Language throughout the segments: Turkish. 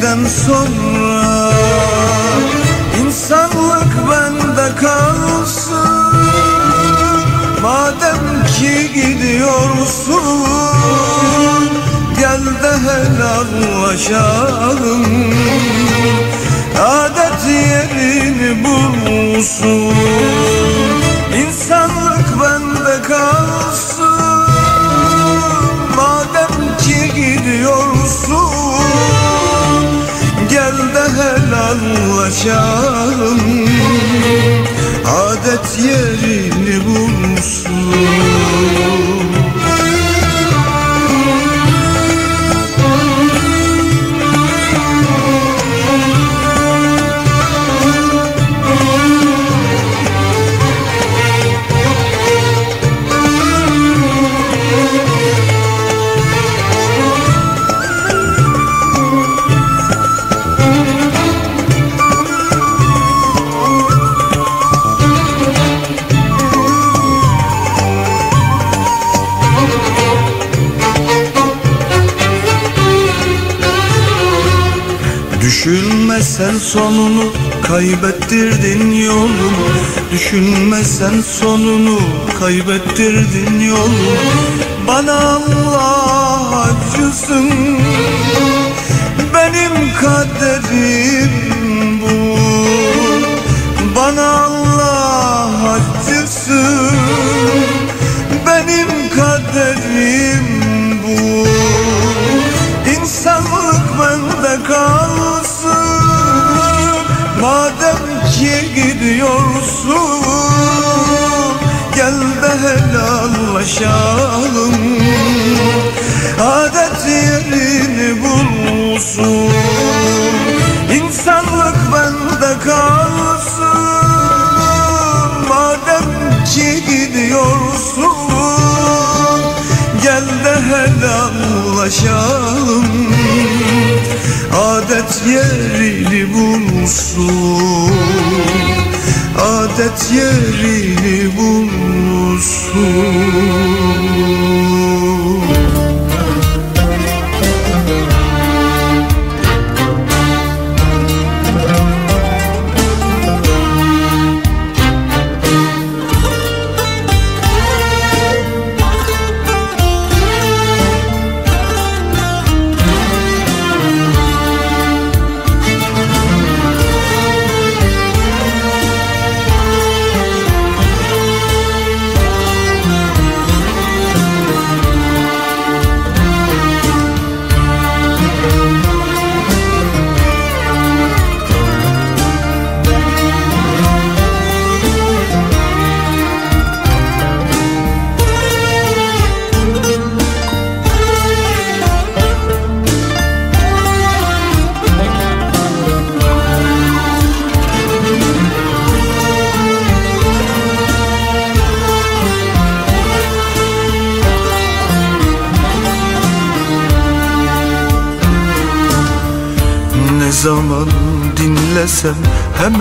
gittikten sonra insanlık bende kalsın. Madem ki gidiyorsun Gel de helallaşalım Adet yerini bulsun helallaşalım Adet yerini bulsun Düşünme sen sonunu kaybettirdin yolunu Düşünme sen sonunu kaybettirdin yolunu Bana Allah acısın. Benim kaderim helallaşalım Adet yerini bulsun. İnsanlık bende kalsın Madem ki gidiyorsun Gel de helallaşalım. Adet yerini bulsun Adet yerini bulsun Ne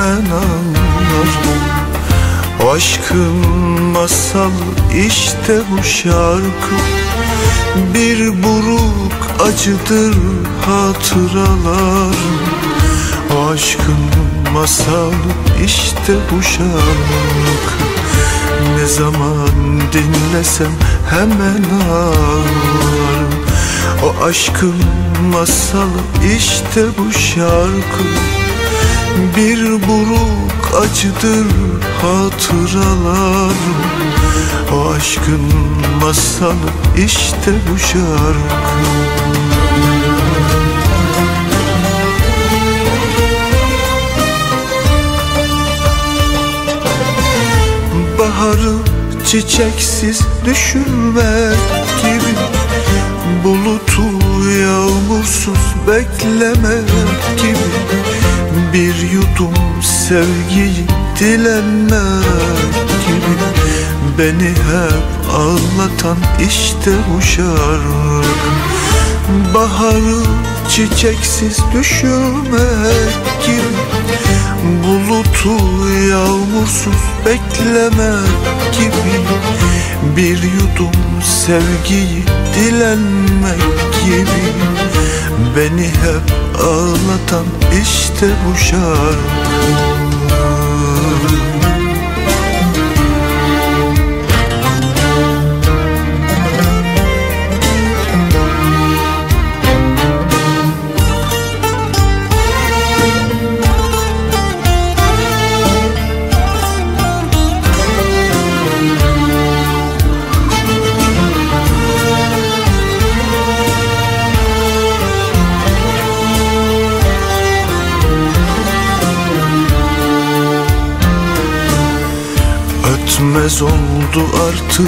anlarım aşkın masal işte bu şarkı. Bir buruk acıdır hatıralar. Aşkın masal işte bu şarkı. Ne zaman dinlesem hemen ağlarım O aşkın masalı işte bu şarkı Bir buruk acıdır hatıralar. O aşkın masalı işte bu şarkı. Baharı çiçeksiz düşürmek gibi Bulutu yağmursuz beklemek gibi Bir yudum sevgiyi dilenmek gibi. Beni hep ağlatan işte bu şarkı. Baharı çiçeksiz düşürmek gibi. Bulutu yağmursuz beklemek gibi. Bir yudum sevgiyi dilenmek gibi Beni hep ağlatan işte bu şarkı Ötmez oldu artık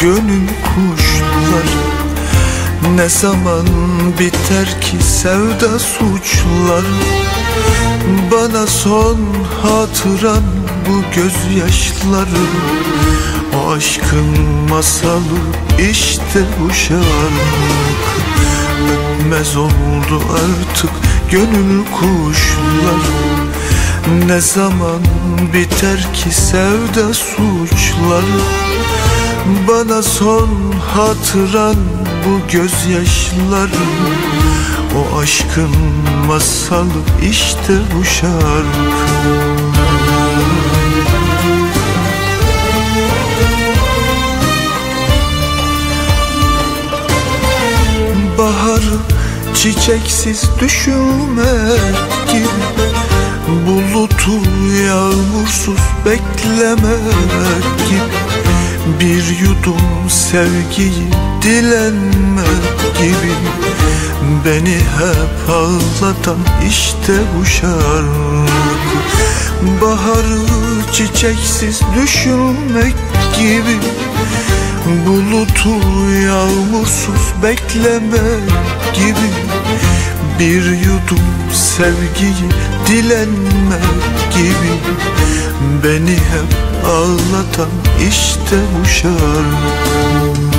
gönül kuşlar Ne zaman biter ki sevda suçlar Bana son hatıran bu gözyaşları. O aşkın masalı işte bu şarkı. Ötmez oldu artık gönül kuşlar ne zaman biter ki sevda suçları? Bana son hatıran bu gözyaşları. O aşkın masalı işte bu şarkı. Baharı çiçeksiz düşünmek gibi Bulutu yağmursuz beklemek gibi Bir yudum sevgiyi dilenmek gibi Beni hep ağlatan işte bu şarkı Baharı çiçeksiz düşünmek gibi Bulutu yağmursuz beklemek gibi Bir yudum sevgiyi dilenmek gibi Beni hep ağlatan işte bu şarkı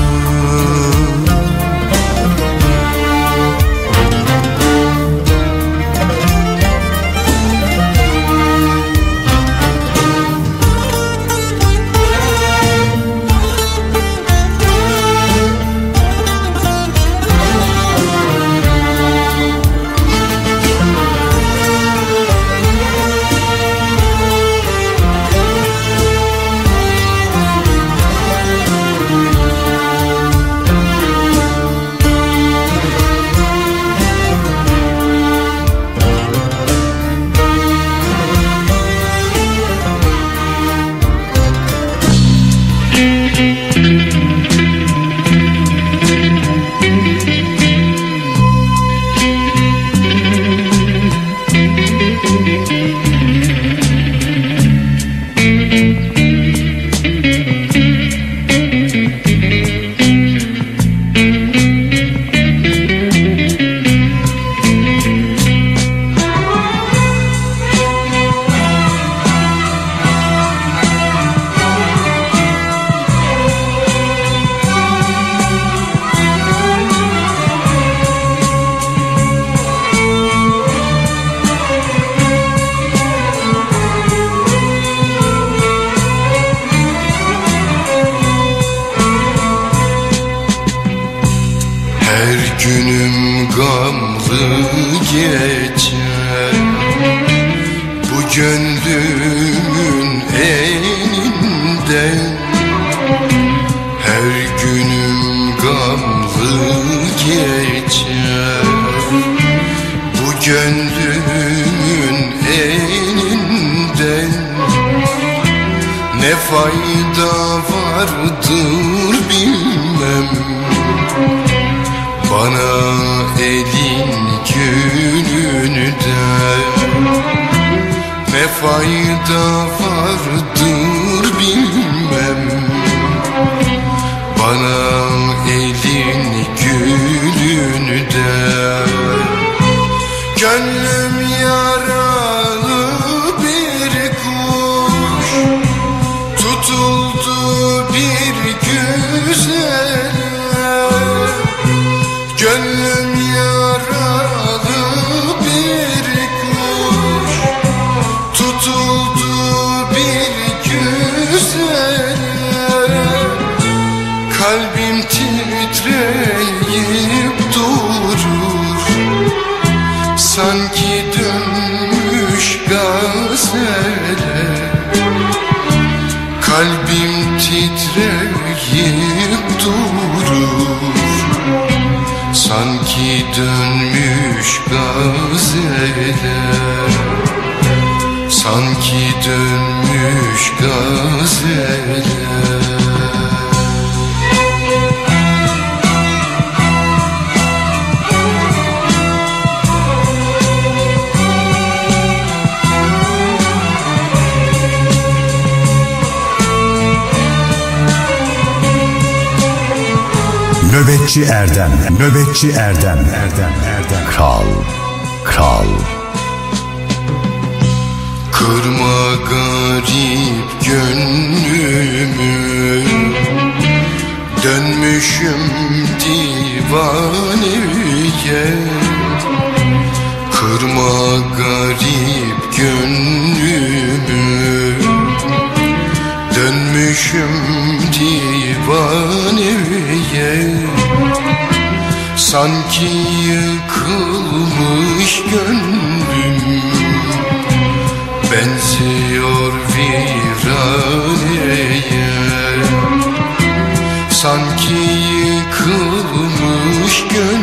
yıkılmış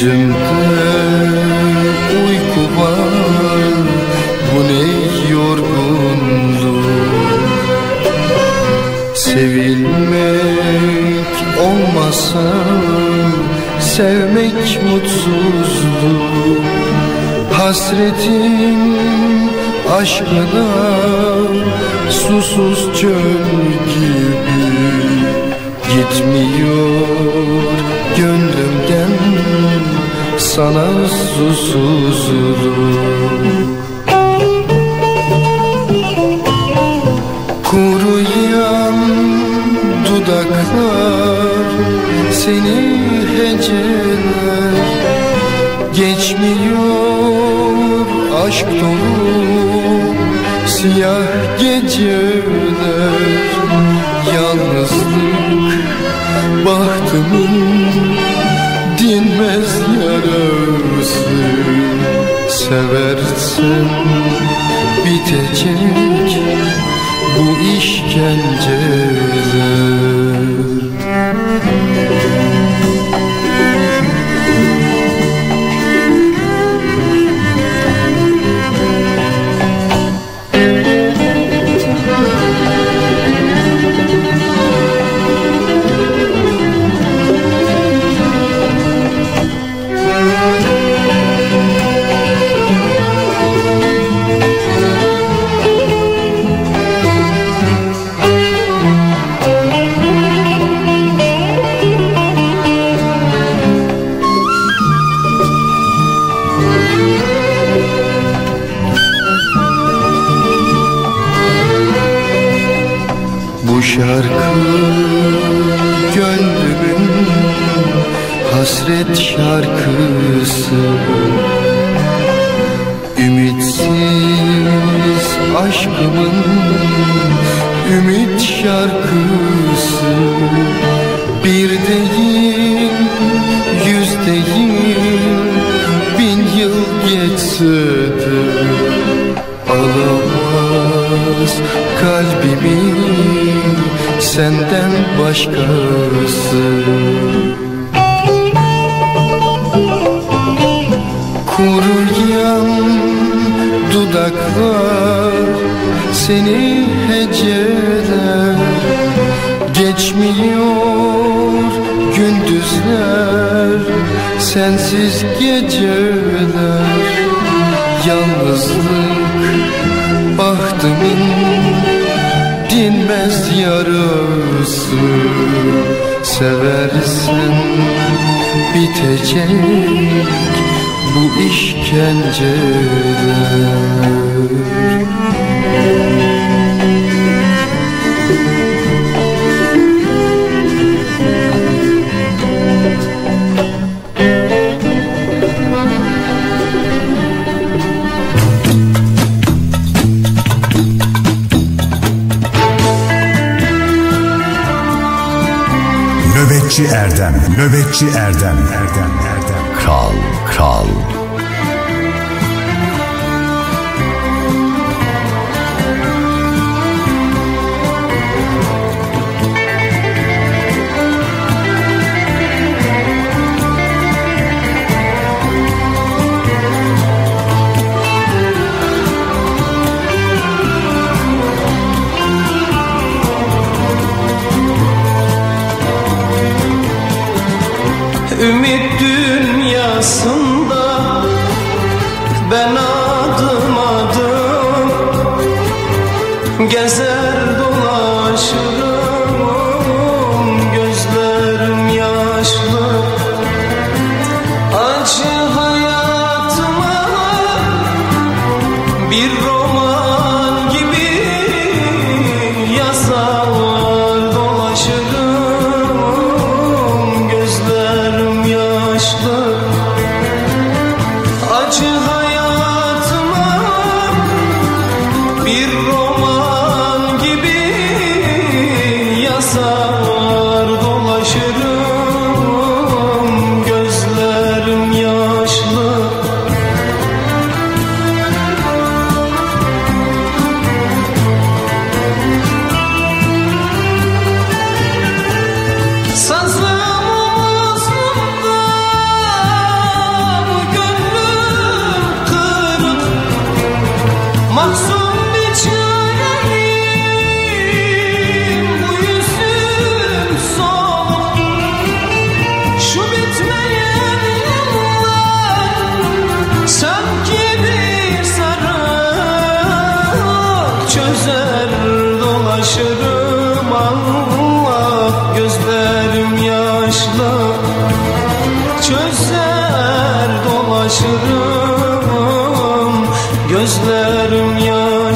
Gözümde uyku var Bu ne yorgunluk Sevilmek olmasa Sevmek mutsuzluk Hasretin aşkına Susuz çöl gibi Gitmiyor gönlümden sana susuzluk Kuruyan dudaklar seni heceler. Geçmiyor aşk dolu siyah geceler. Yalnızlık bahtımın dinmez yarası Seversen bitecek bu işkenceler bitecek bu işkenceler Nöbetçi Erdem, Nöbetçi Erdem, Erdem.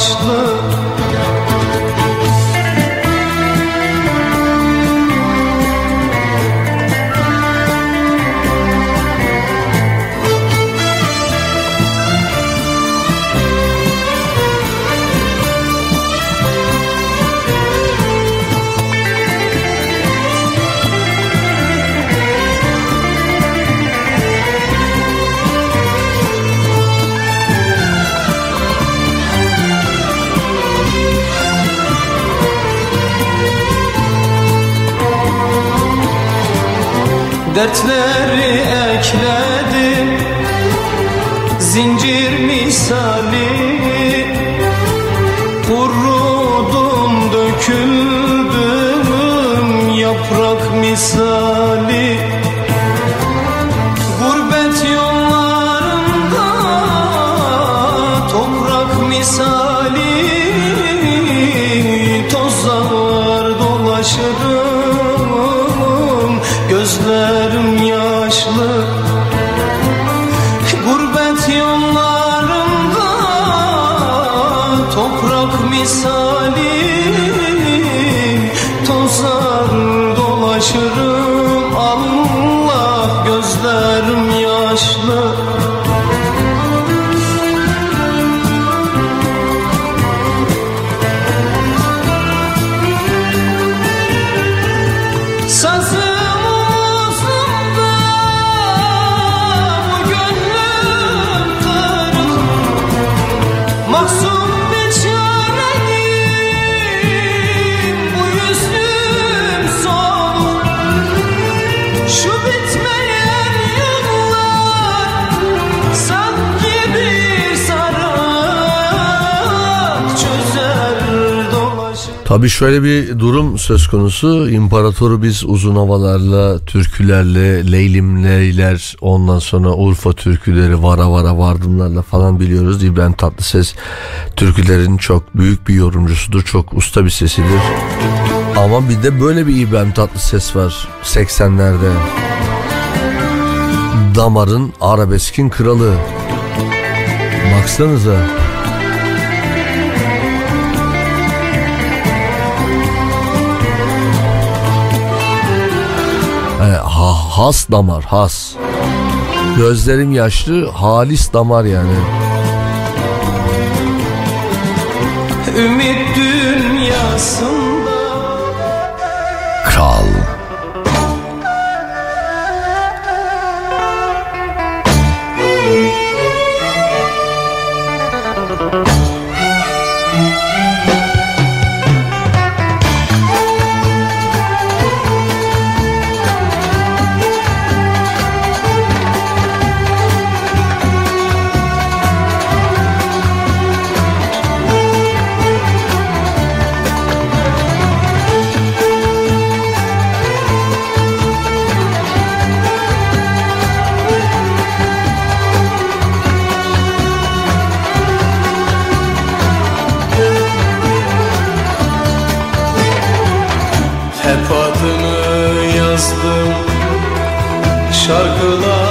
yaşlı dertleri ekledim. Zincir misali Tabii şöyle bir durum söz konusu. İmparatoru biz uzun havalarla, türkülerle, leylimleyler, ondan sonra Urfa türküleri, vara vara vardımlarla falan biliyoruz. İbrahim Tatlıses türkülerin çok büyük bir yorumcusudur. Çok usta bir sesidir. Ama bir de böyle bir İbrahim Tatlıses var 80'lerde. Damarın arabeskin kralı. Baksanıza. E, ha, has damar has. Gözlerim yaşlı halis damar yani. Ümit dünyasında Kral şarkılarıma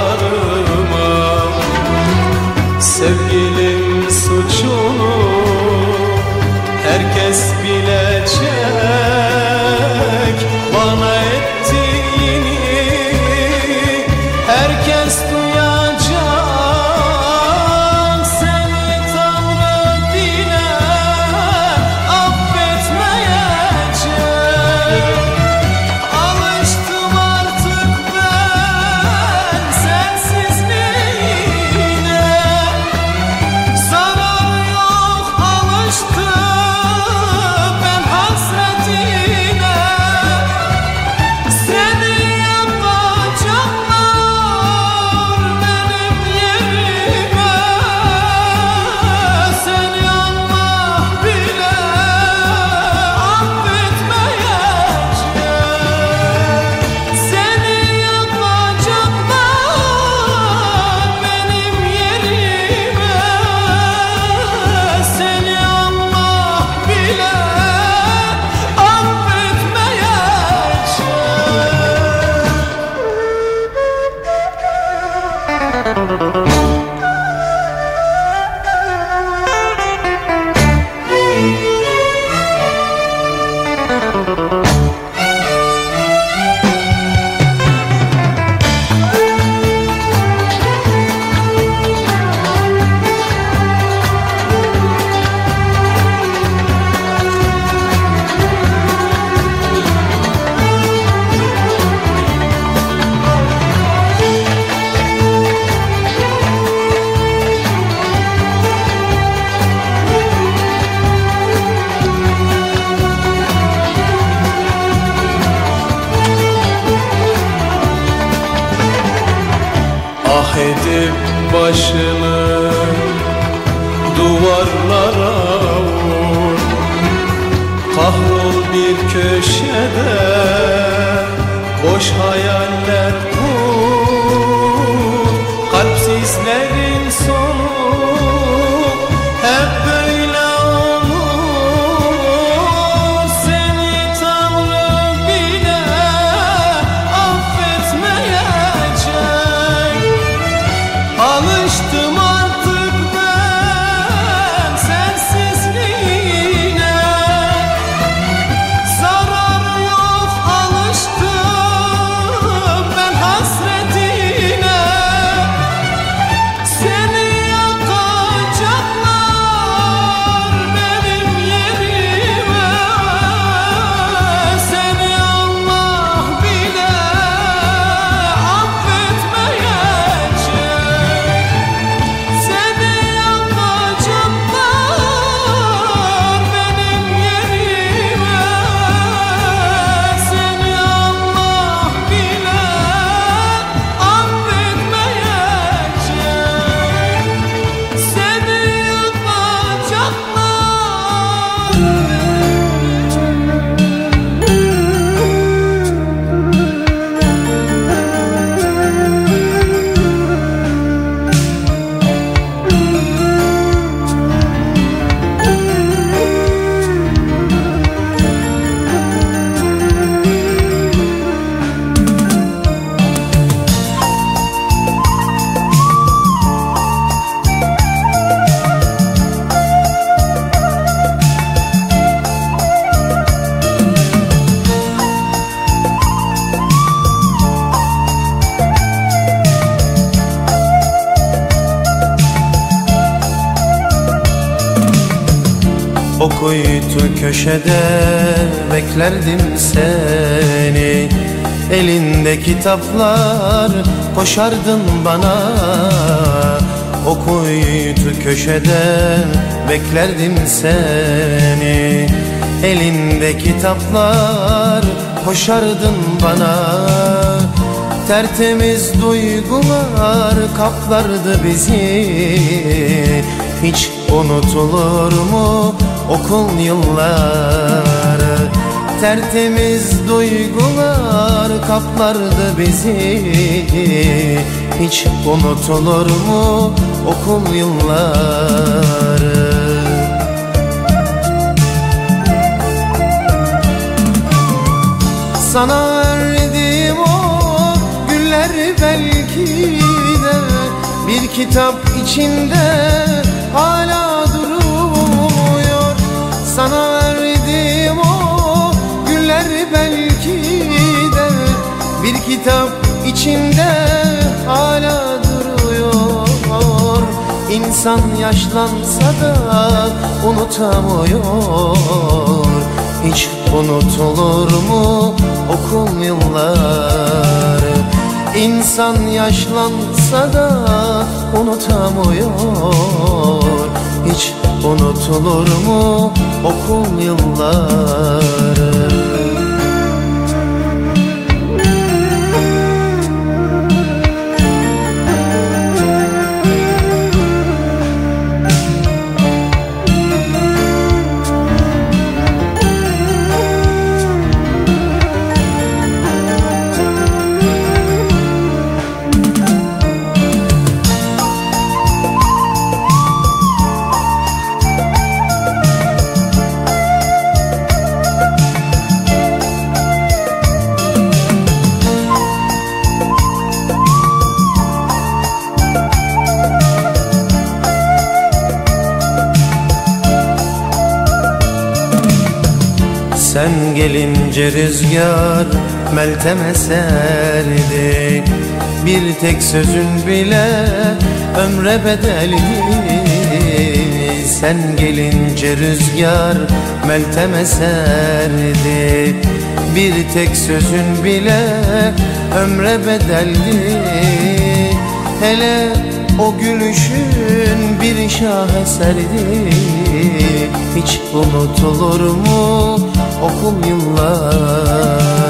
köşede beklerdim seni. Elinde kitaplar koşardın bana. O köşede beklerdim seni. Elinde kitaplar koşardın bana. Tertemiz duygular kaplardı bizi. Hiç unutulur mu okul yılları. Tertemiz duygular kaplardı bizi. Hiç unutulur mu okul yılları? Sana verdiğim o güller belki de Bir kitap içinde hala Sana verdiğim o güller belki de. Bir kitap içinde hala duruyor. İnsan yaşlansa da unutamıyor. Hiç unutulur mu okul yılları? İnsan yaşlansa da unutamıyor. Hiç unutulur mu okul yılları Sen gelince rüzgar meltem eserdi. Bir tek sözün bile ömre bedeldi Sen gelince rüzgar meltem eserdi. Bir tek sözün bile ömre bedeldi Hele o gülüşün bir şaheserdi Hiç unutulur mu okul yılları.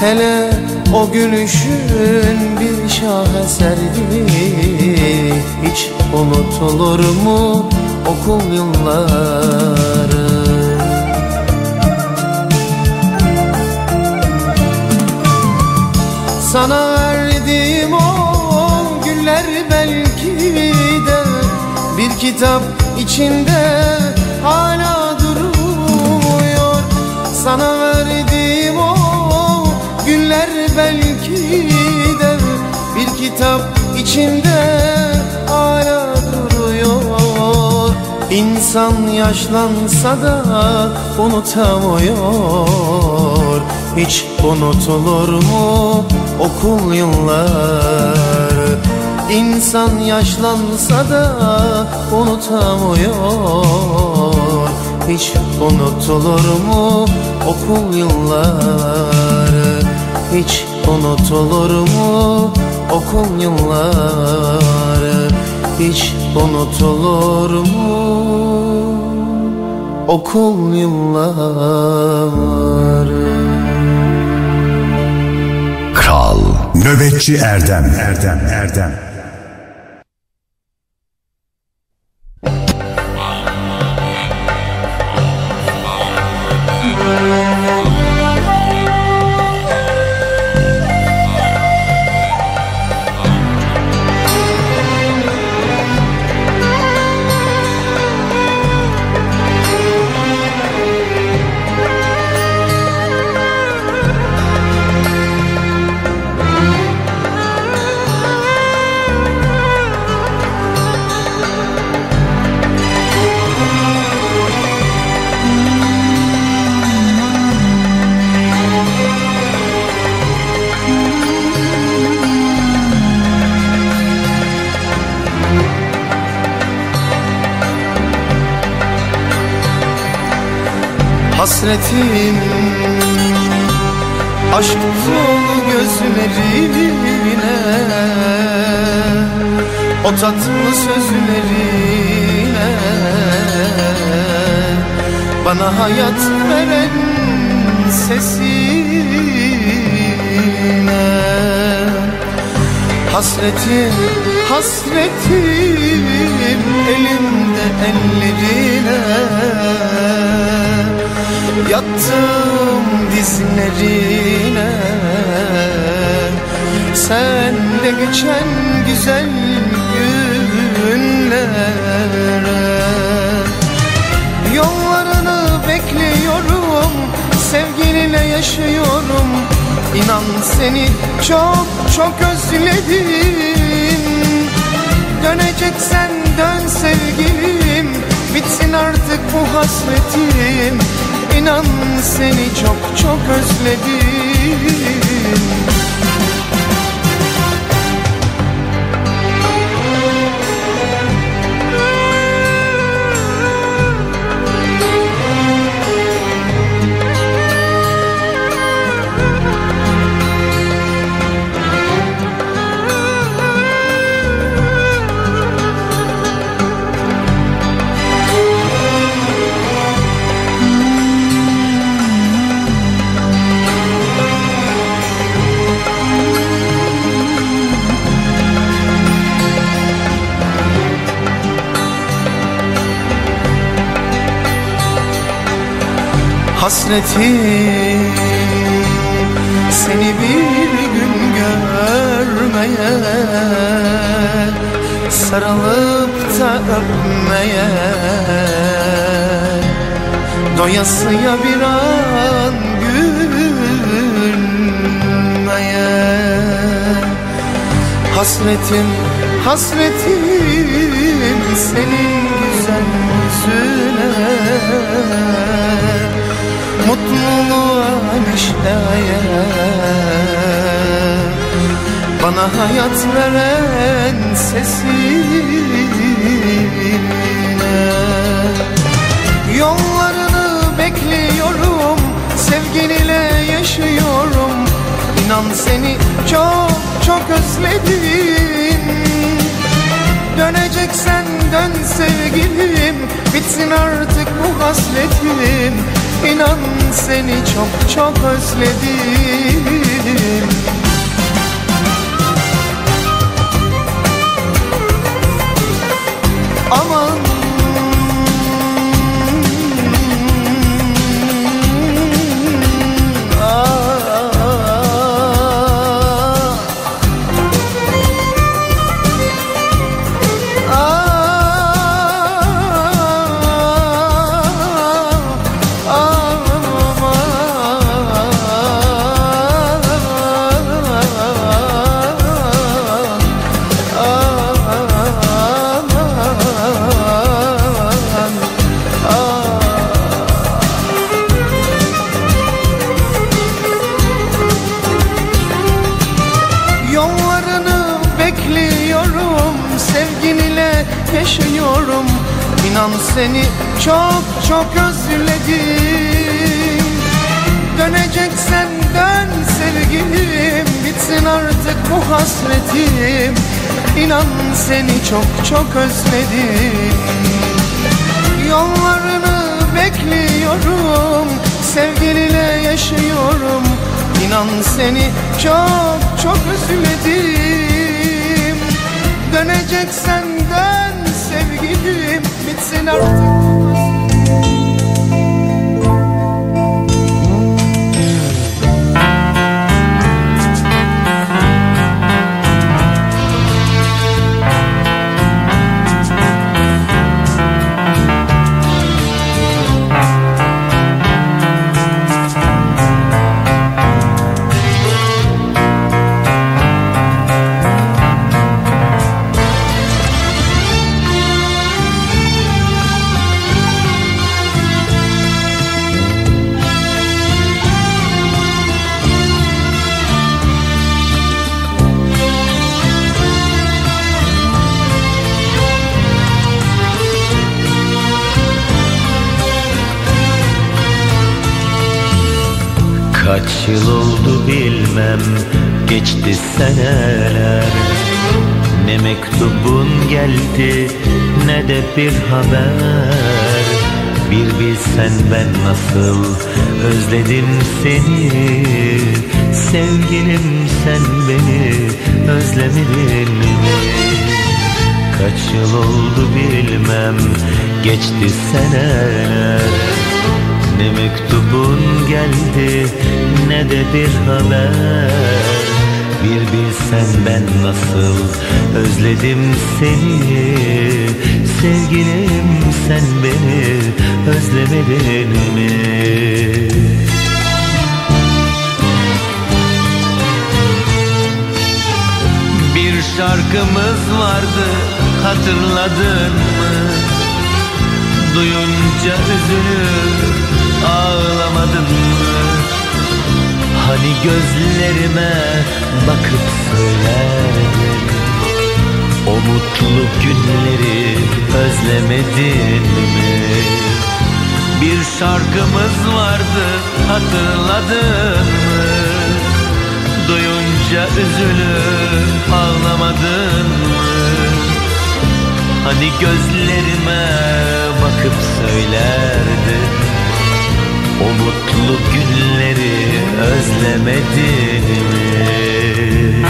Hele o gülüşün bir şaheserdi Hiç unutulur mu okul yılları? Sana verdiğim o güller belki de Bir kitap içinde hala Sana verdiğim o güller belki de Bir kitap içinde hala duruyor. İnsan yaşlansa da unutamıyor. Hiç unutulur mu okul yılları İnsan yaşlansa da unutamıyor Hiç unutulur mu okul yılları? Hiç unutulur mu okul yılları? Hiç unutulur mu okul yılları? Kral Nöbetçi Erdem. Erdem Erdem hasretim elimde ellerine. Yattım dizlerine. Sen de geçen güzel günlere. Yollarını bekliyorum Sevgilinle yaşıyorum. İnan seni çok çok özledim Döneceksen dön sevgilim Bitsin artık bu hasretim. İnan seni çok çok özledim Hasretim seni bir gün görmeye Sarılıp da öpmeye. Doyasıya bir an gülmeye. Hasretim, hasretim senin güzel yüzüne Mutluluğa neşeye Bana hayat veren sesine Yollarını bekliyorum Sevginiyle yaşıyorum. İnan seni çok çok özledim. Döneceksen dön sevgilim Bitsin artık bu hasretim İnan seni çok çok özledim seni çok çok özledim. Yollarını bekliyorum Sevgiliyle yaşıyorum. İnan seni çok çok özledim. Döneceksen dön sevgilim Bitsin artık yıl oldu bilmem geçti seneler. Ne mektubun geldi ne de bir haber. Bir bilsen ben nasıl özledim seni. Sevgilim sen beni özlemedin mi? Kaç yıl oldu bilmem geçti seneler. Ne mektubun geldi ne de bir haber Bir bilsen ben nasıl özledim seni Sevgilim sen beni özlemedin mi? Bir şarkımız vardı hatırladın mı? Duyunca üzülür ağlamadın mı? Hani gözlerime bakıp söylerdin O mutlu günleri özlemedin mi? Bir şarkımız vardı hatırladın mı? Duyunca üzülür ağlamadın mı? Hani gözlerime bakıp söylerdin O mutlu günleri özlemedin mi?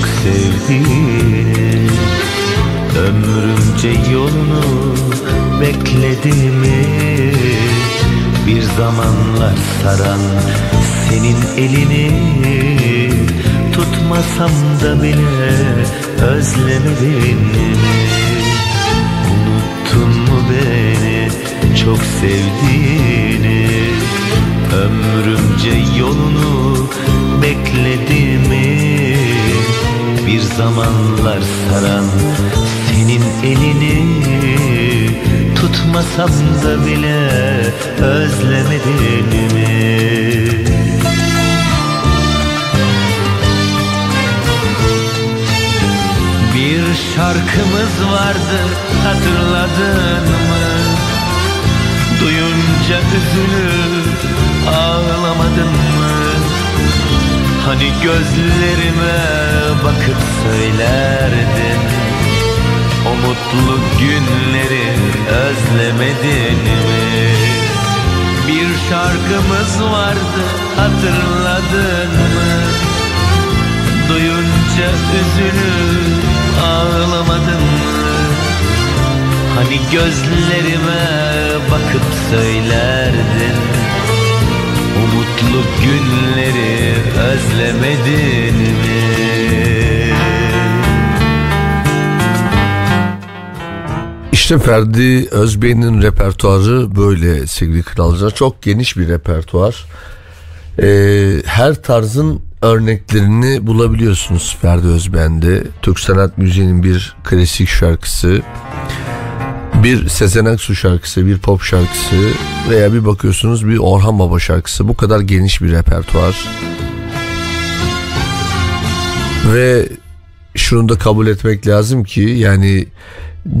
Çok sevdiğini Ömrümce yolunu beklediğimi Bir zamanlar saran senin elini Tutmasam da bile özlemedin mi? Unuttun mu beni? Çok sevdiğini. Ömrümce yolunu Bir zamanlar saran senin elini Tutmasam da bile özlemedin mi? Bir şarkımız vardı hatırladın mı? Duyunca üzülür ağlamadın mı? Hani gözlerime bakıp söylerdin O mutlu günleri özlemedin mi? Bir şarkımız vardı hatırladın mı? Duyunca üzülür ağlamadın mı? Hani gözlerime bakıp söylerdin O mutlu günleri özlemedin mi? İşte Ferdi Özbey'in repertuarı böyle sevgili kralcılar. Çok geniş bir repertuar. Ee, her tarzın örneklerini bulabiliyorsunuz Ferdi Özben'de. Türk sanat müziğinin bir klasik şarkısı, bir Sezen Aksu şarkısı, bir pop şarkısı veya bir bakıyorsunuz bir Orhan Baba şarkısı. Bu kadar geniş bir repertuar. Ve şunu da kabul etmek lazım ki yani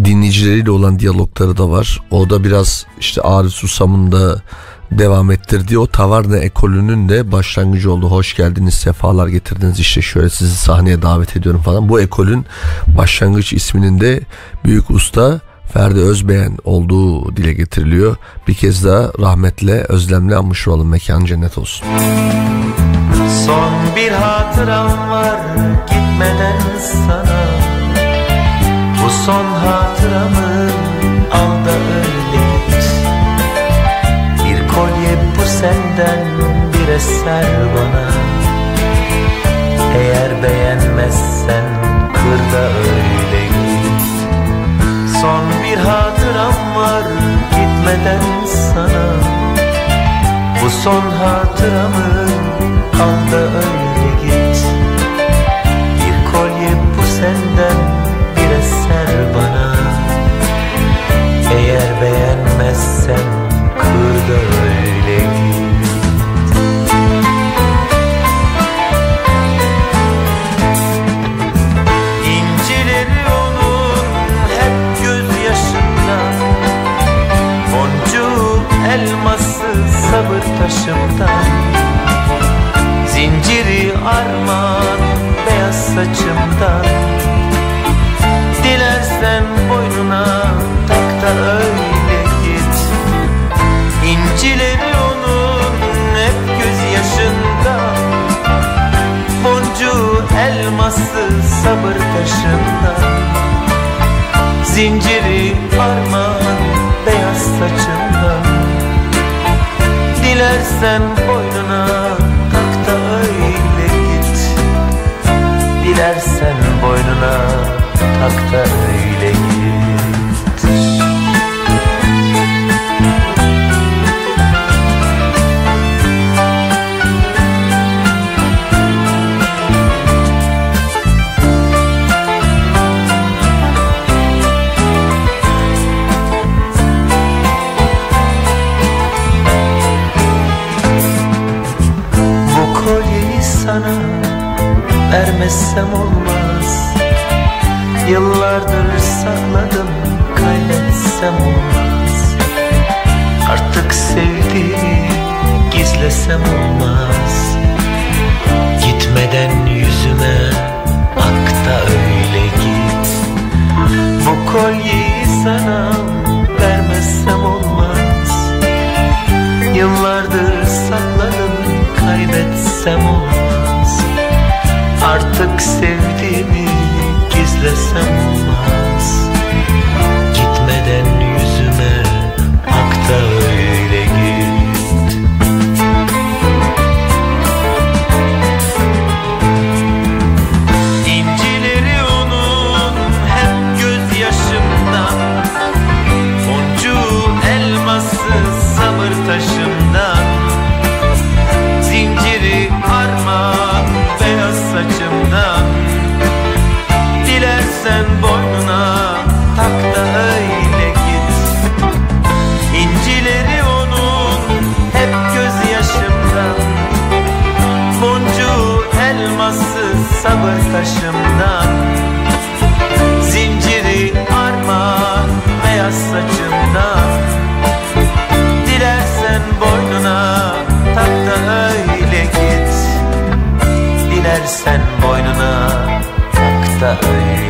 dinleyicileriyle olan diyalogları da var. O da biraz işte Arif Susam'ın da devam ettirdiği o Tavarna ekolünün de başlangıcı oldu. Hoş geldiniz, sefalar getirdiniz işte şöyle sizi sahneye davet ediyorum falan. Bu ekolün başlangıç isminin de Büyük Usta Ferdi Özbeğen olduğu dile getiriliyor. Bir kez daha rahmetle, özlemle anmış olalım. Mekan cennet olsun. Son bir hatıram var gitmeden sana Bu son hatıramı al da öyle git Bir kolye bu senden bir eser bana Eğer beğenmezsen kır da öyle Son bir hatıram var gitmeden sana. Bu son hatıramı al da öyle saçımdan Dilersen boynuna tak da öyle git. İncileri onun hep gözyaşından Boncuğu elması sabır taşından Zinciri armağan beyaz saçından Dilersen boynuna Dilersen boynuna tak da öyle git vermezsem olmaz. Yıllardır sakladım kaybetsem olmaz. Artık sevdiğimi gizlesem olmaz. Gitmeden yüzüme bak da öyle git. Bu kolyeyi sana vermezsem olmaz. Yıllardır Artık sevdiğimi gizlesem olmaz Dilersen boynuna. Tak da öyle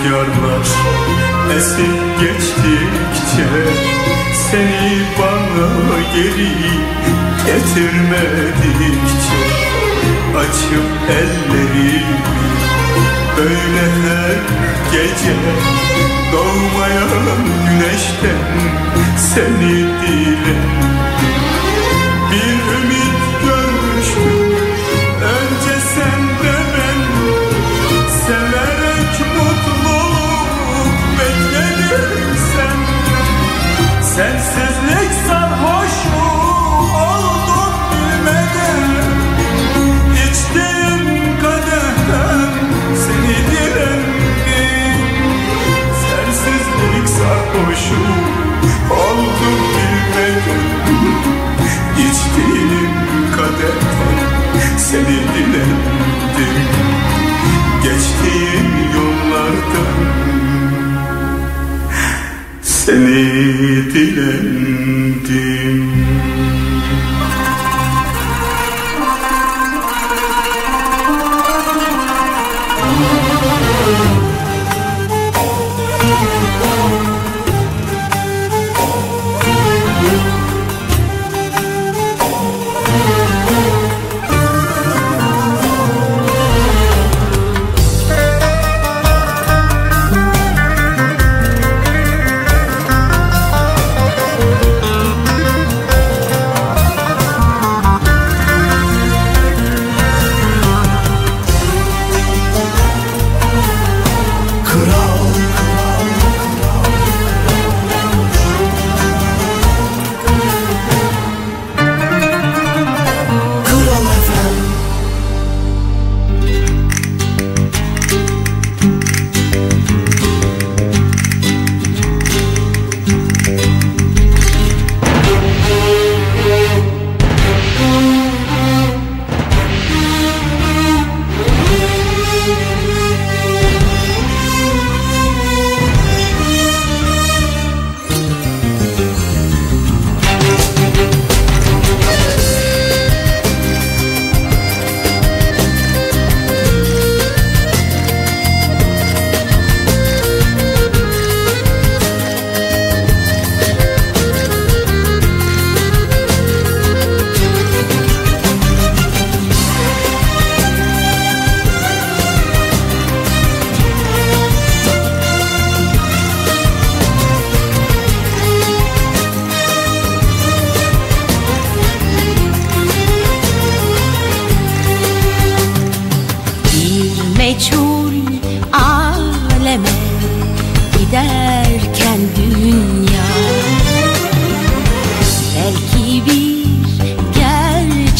rüzgarlar esip geçtikçe Seni bana geri getirmedikçe Açıp ellerimi böyle her gece Doğmayan güneşten seni dilerim. Bir ümit seni dilendim Geçtiğim yollardan seni dilendim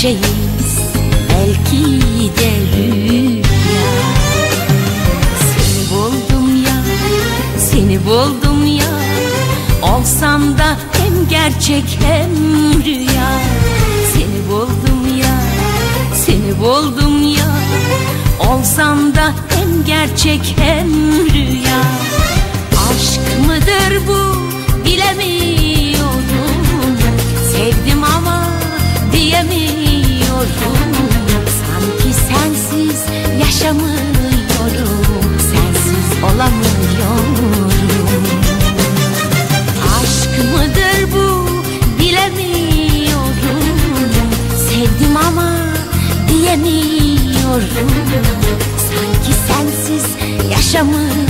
gerçeğiz belki de rüya. Seni buldum ya seni buldum ya. Olsam da hem gerçek hem rüya. Seni buldum ya seni buldum ya. Olsam da hem gerçek hem rüya. Aşk mıdır bu yaşamıyorum Sensiz olamıyorum. Aşk mıdır bu bilemiyorum. Sevdim ama diyemiyorum. Sanki sensiz yaşamıyorum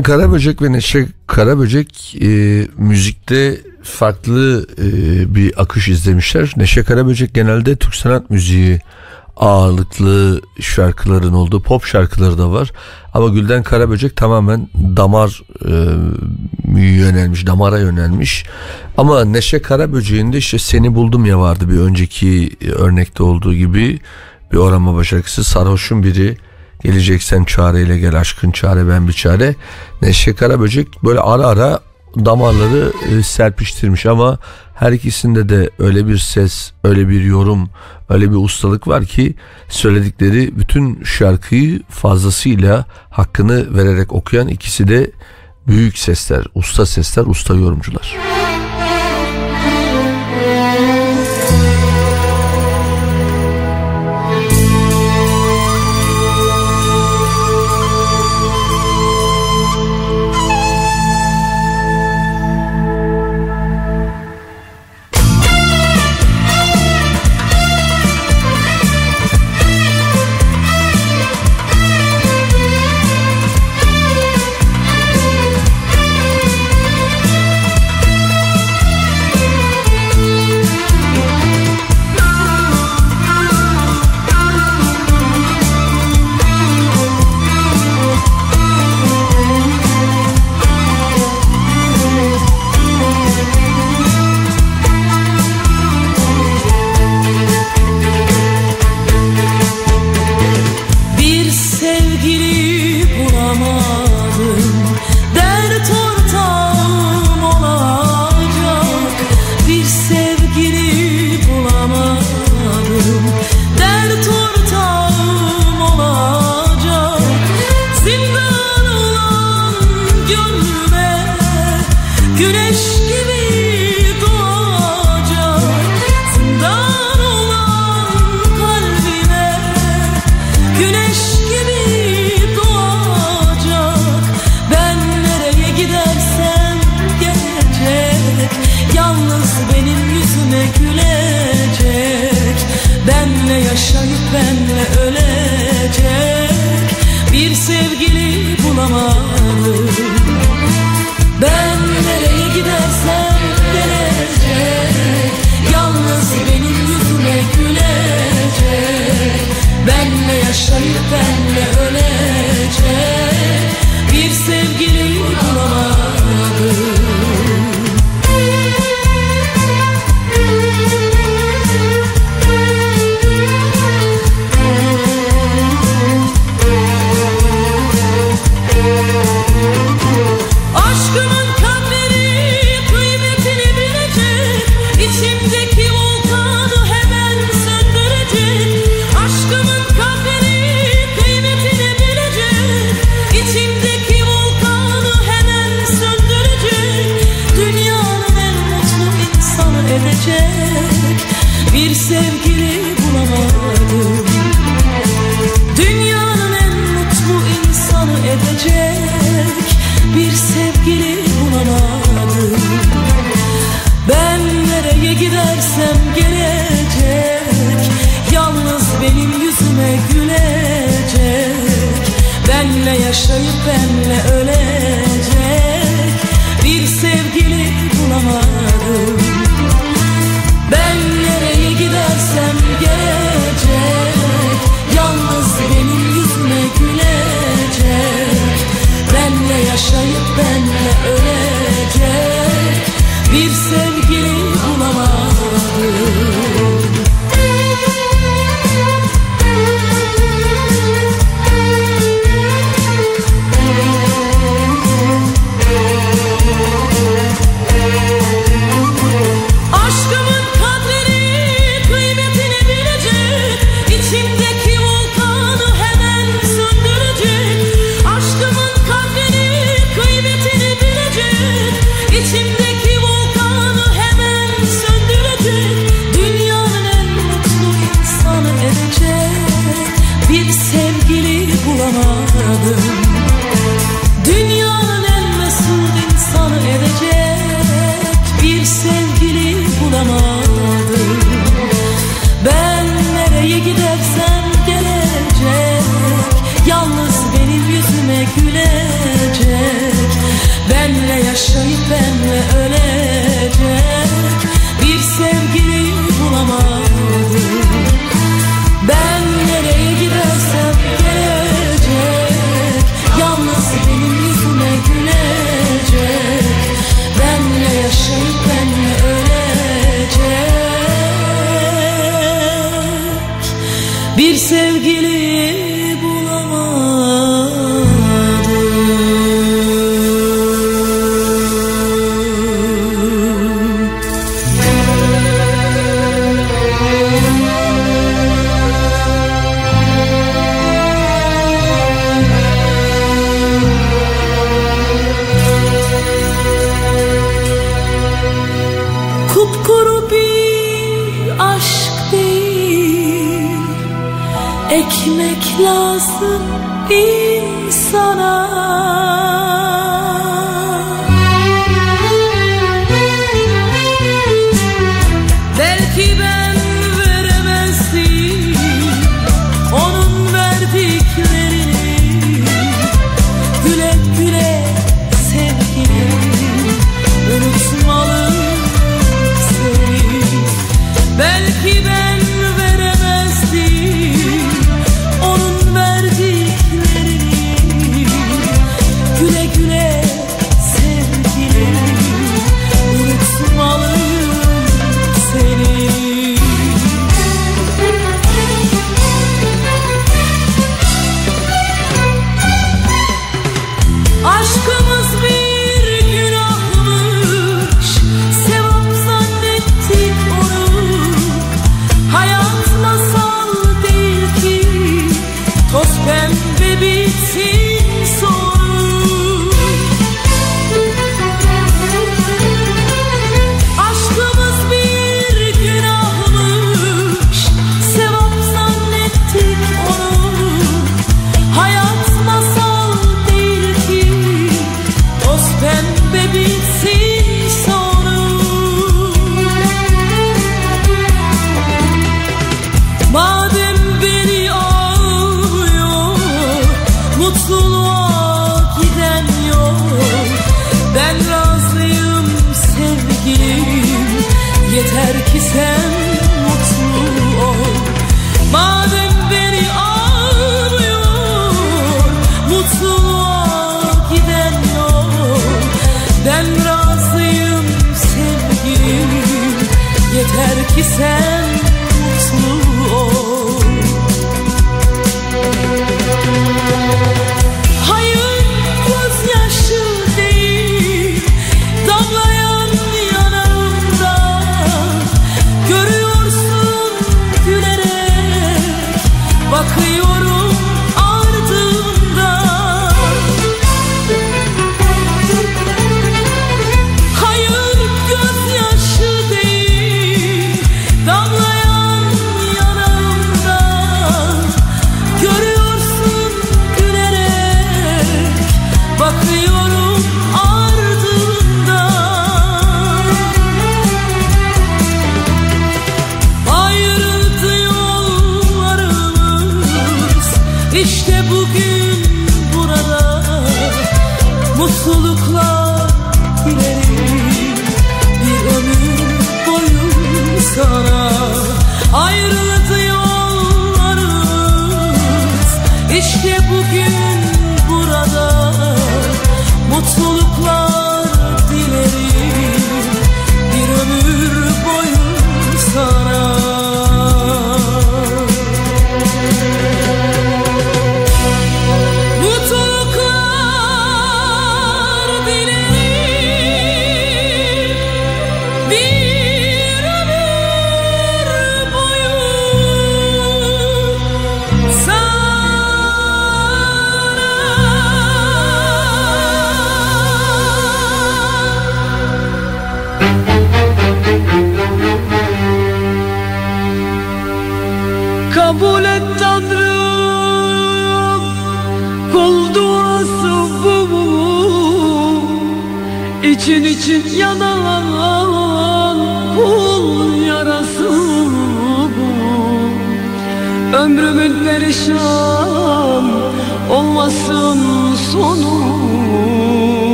Gülden Karaböcek ve Neşe Karaböcek e, müzikte farklı e, bir akış izlemişler. Neşe Karaböcek genelde Türk sanat müziği ağırlıklı şarkıların olduğu pop şarkıları da var. Ama Gülden Karaböcek tamamen damar e, yönelmiş, damara yönelmiş. Ama Neşe Karaböcek'in de işte Seni Buldum Ya vardı bir önceki örnekte olduğu gibi bir orama şarkısı. Sarhoşun biri geleceksen çareyle gel aşkın çare ben bir çare. Neşe Karaböcek böyle ara ara damarları e, serpiştirmiş ama her ikisinde de öyle bir ses, öyle bir yorum, öyle bir ustalık var ki söyledikleri bütün şarkıyı fazlasıyla hakkını vererek okuyan ikisi de büyük sesler, usta sesler, usta yorumcular. Ekmek verecek bir sevgili bulamadım.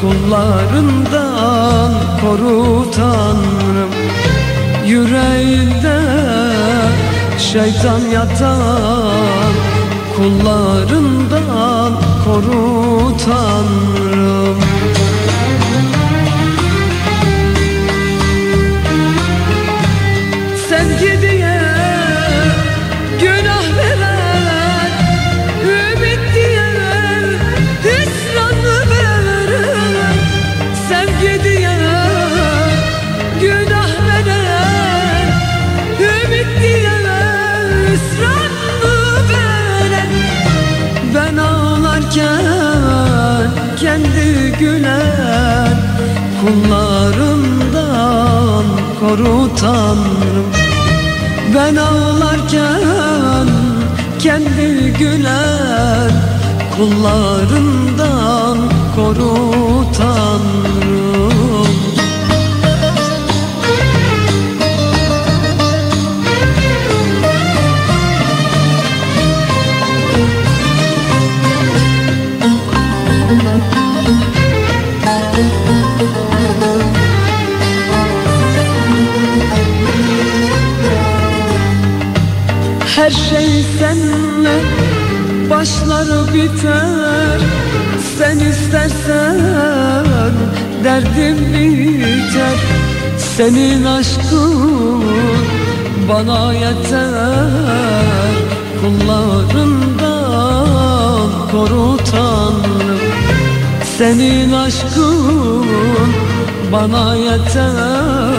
Kullarından koru Tanrım. Yüreğinde şeytan yatan Kullarından koru Tanrım Kullarından koru Tanrım. Ben ağlarken kendi gülen Kullarından koru Tanrım Her şey senle başlar biter. Sen istersen derdim biter. Senin aşkın bana yeter. Kullarından koru Tanrım. Senin aşkın bana yeter.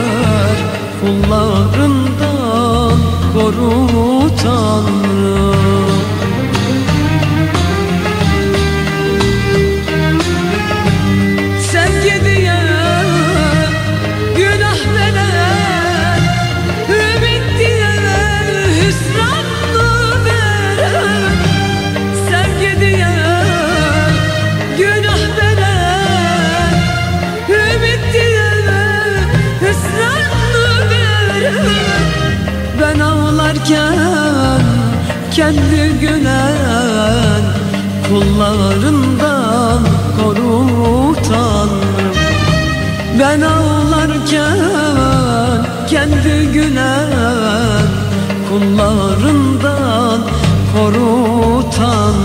Kullarından koru Tanrım kendi gülen Kullarından koru Tanrım. Ben ağlarken kendi gülen Kullarından koru Tanrım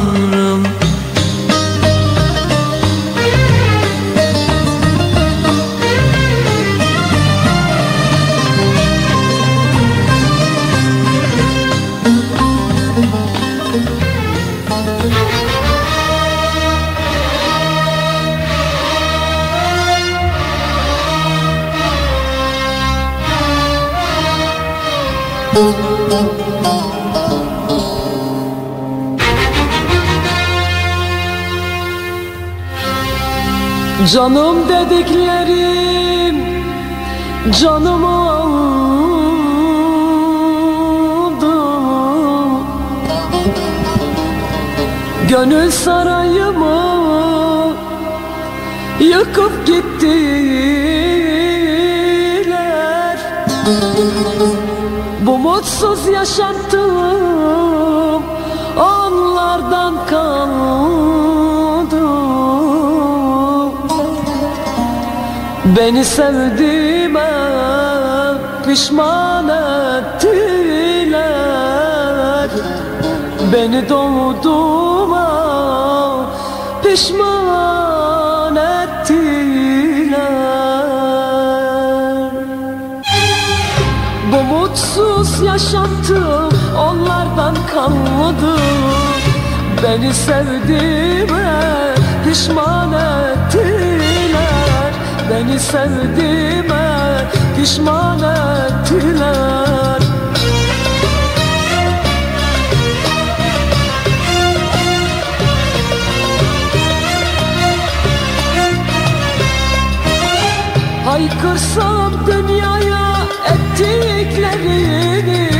Canım dediklerim canımı aldı Gönül sarayımı yıkıp gittiler. Bu mutsuz yaşantım Beni sevdiğime pişman ettiler. Beni doğduğuma pişman ettiler. Bu mutsuz yaşantım onlardan kalmadı. Beni sevdiğime pişman Beni sevdiğime pişman ettiler. Haykırsam dünyaya ettiklerini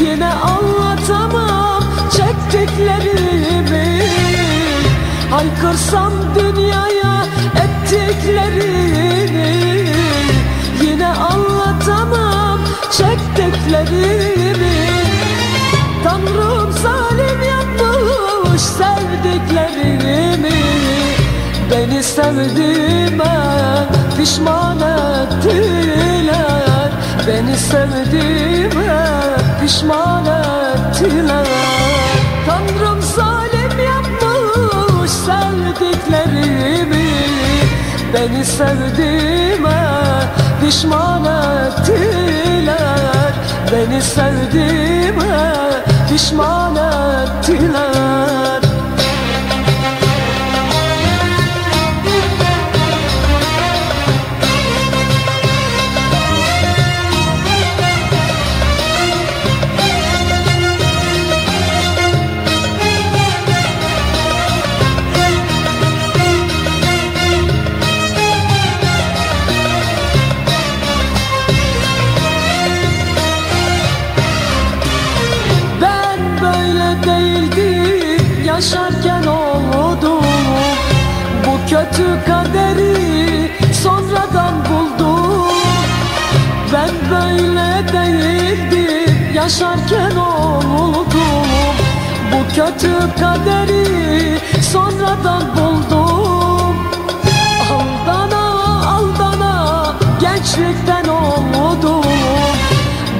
Yine anlatamam çektiklerimi. Haykırsam dünyaya çektiklerimi Tanrım zalim yapmış sevdiklerimi. Beni sevdiğime pişman ettiler. Beni sevdiğime pişman ettiler. Tanrım zalim yapmış sevdiklerimi. Beni sevdiğime pişman ettiler Beni sevdiğime pişman ettiler yaşarken oldum Bu kötü kaderi sonradan buldum. Aldana aldana gençlikten oldum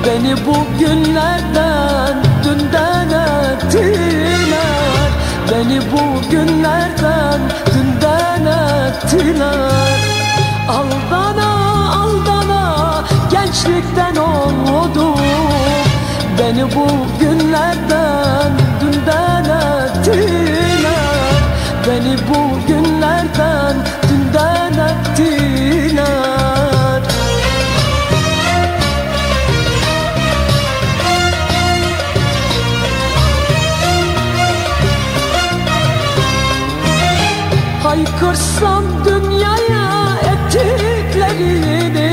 Beni bu günlerden dünden ettiler. Beni bu günlerden dünden ettiler. Aldana aldana gençlikten oldum Beni bu günlerden dünden ettiler. Beni bu günlerden dünden ettiler. Haykırsam dünyaya ettiklerini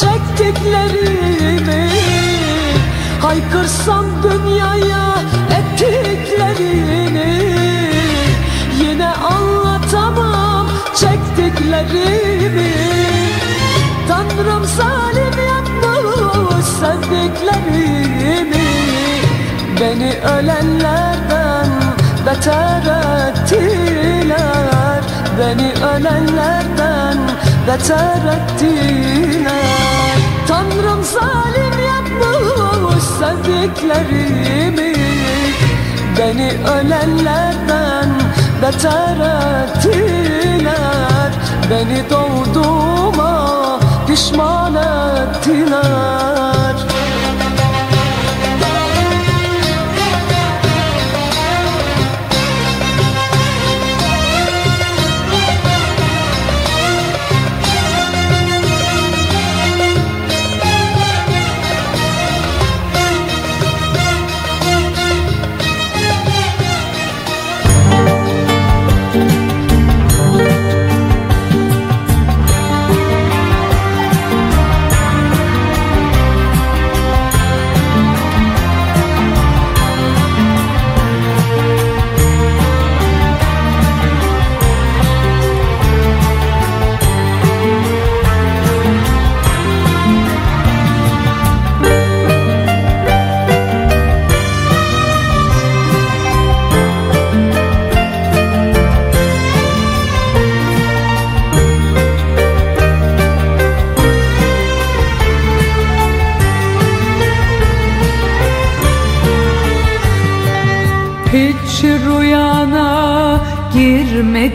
çektiklerimi Haykırsam dünyaya ettiklerini Yine anlatamam çektiklerimi Tanrım zalim yapmış sevdiklerimi. Beni ölenlerden beter ettiler. Beni ölenlerden beter ettiler zalim yapmış sevdiklerimi. Beni ölenlerden beter ettiler. Beni doğduğuma pişman ettiler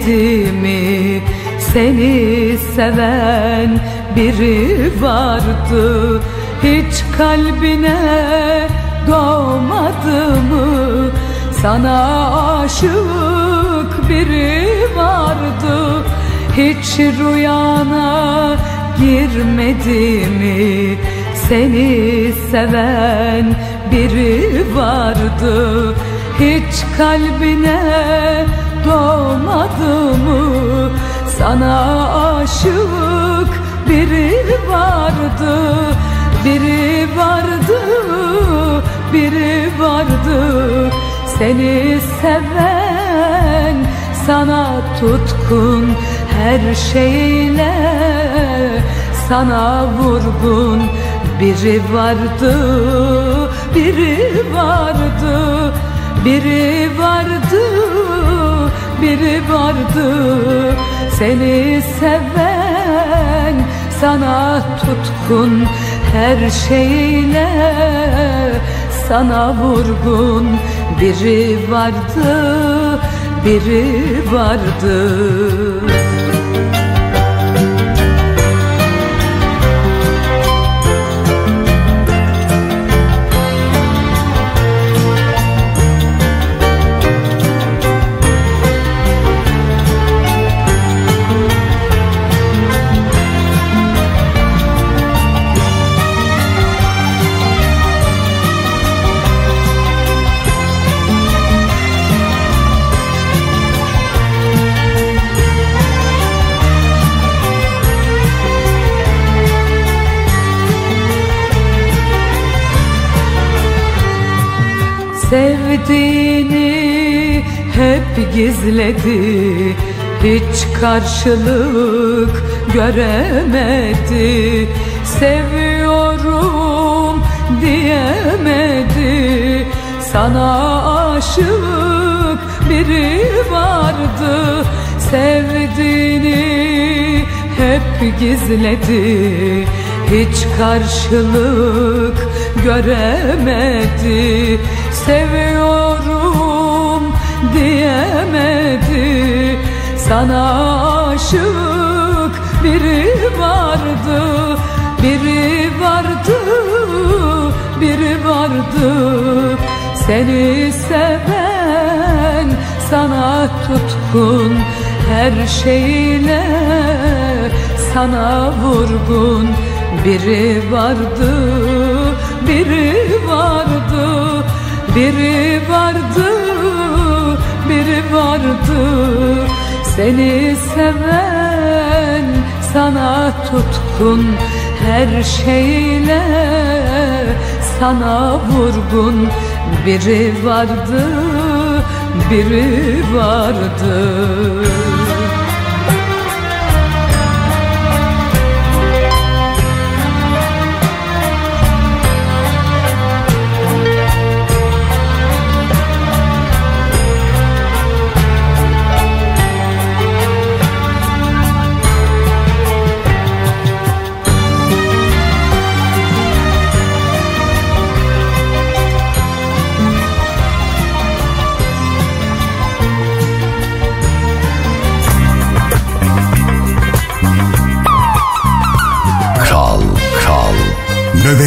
girmedi mi Seni seven biri vardı. Hiç kalbine doğmadı mı? Sana aşık biri vardı. Hiç rüyana girmedi mi? Seni seven biri vardı. Hiç kalbine doğmadı mı? Sana aşık biri vardı. Biri vardı, biri vardı. Seni seven, sana tutkun her şeyle. Sana vurgun biri vardı, biri vardı. Biri vardı, biri vardı. Seni seven, sana tutkun her şeyle sana vurgun biri vardı biri vardı Sevdiğini hep gizledi. Hiç karşılık göremedi. Seviyorum diyemedi. Sana aşık biri vardı. Sevdiğini hep gizledi. Hiç karşılık göremedi Seviyorum diyemedi. Sana aşık biri vardı Biri vardı, biri vardı. Seni seven sana tutkun her şeyle sana vurgun. Biri vardı biri biri vardı biri vardı. Seni seven sana tutkun her şeyle sana vurgun. Biri vardı biri vardı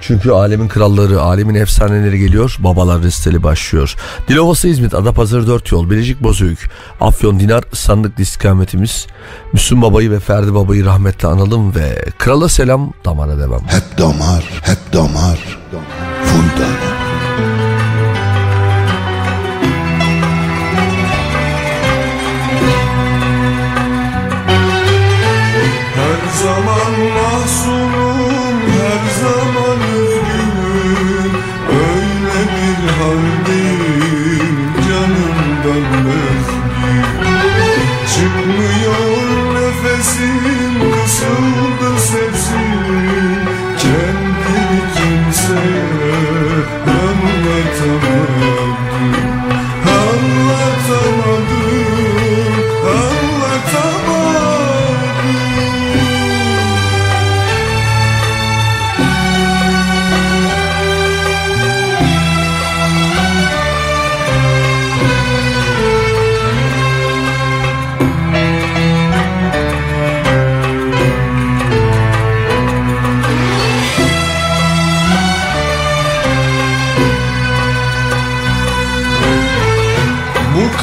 Çünkü alemin kralları, alemin efsaneleri geliyor. Babalar listeli başlıyor. Dilovası İzmit, Adapazarı 4 yol, Bilecik Bozüyük, Afyon Dinar sandık istikametimiz. Müslüm Baba'yı ve Ferdi Baba'yı rahmetle analım ve krala selam damara devam. Hep damar, hep damar, full damar.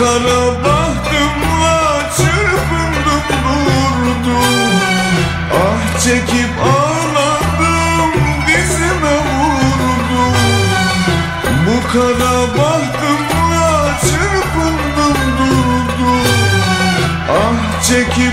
Kara bahtımla çırpındım durdum Ah çekip ağladım dizime vurdum. Bu kara bahtımla çırpındım durdum Ah çekip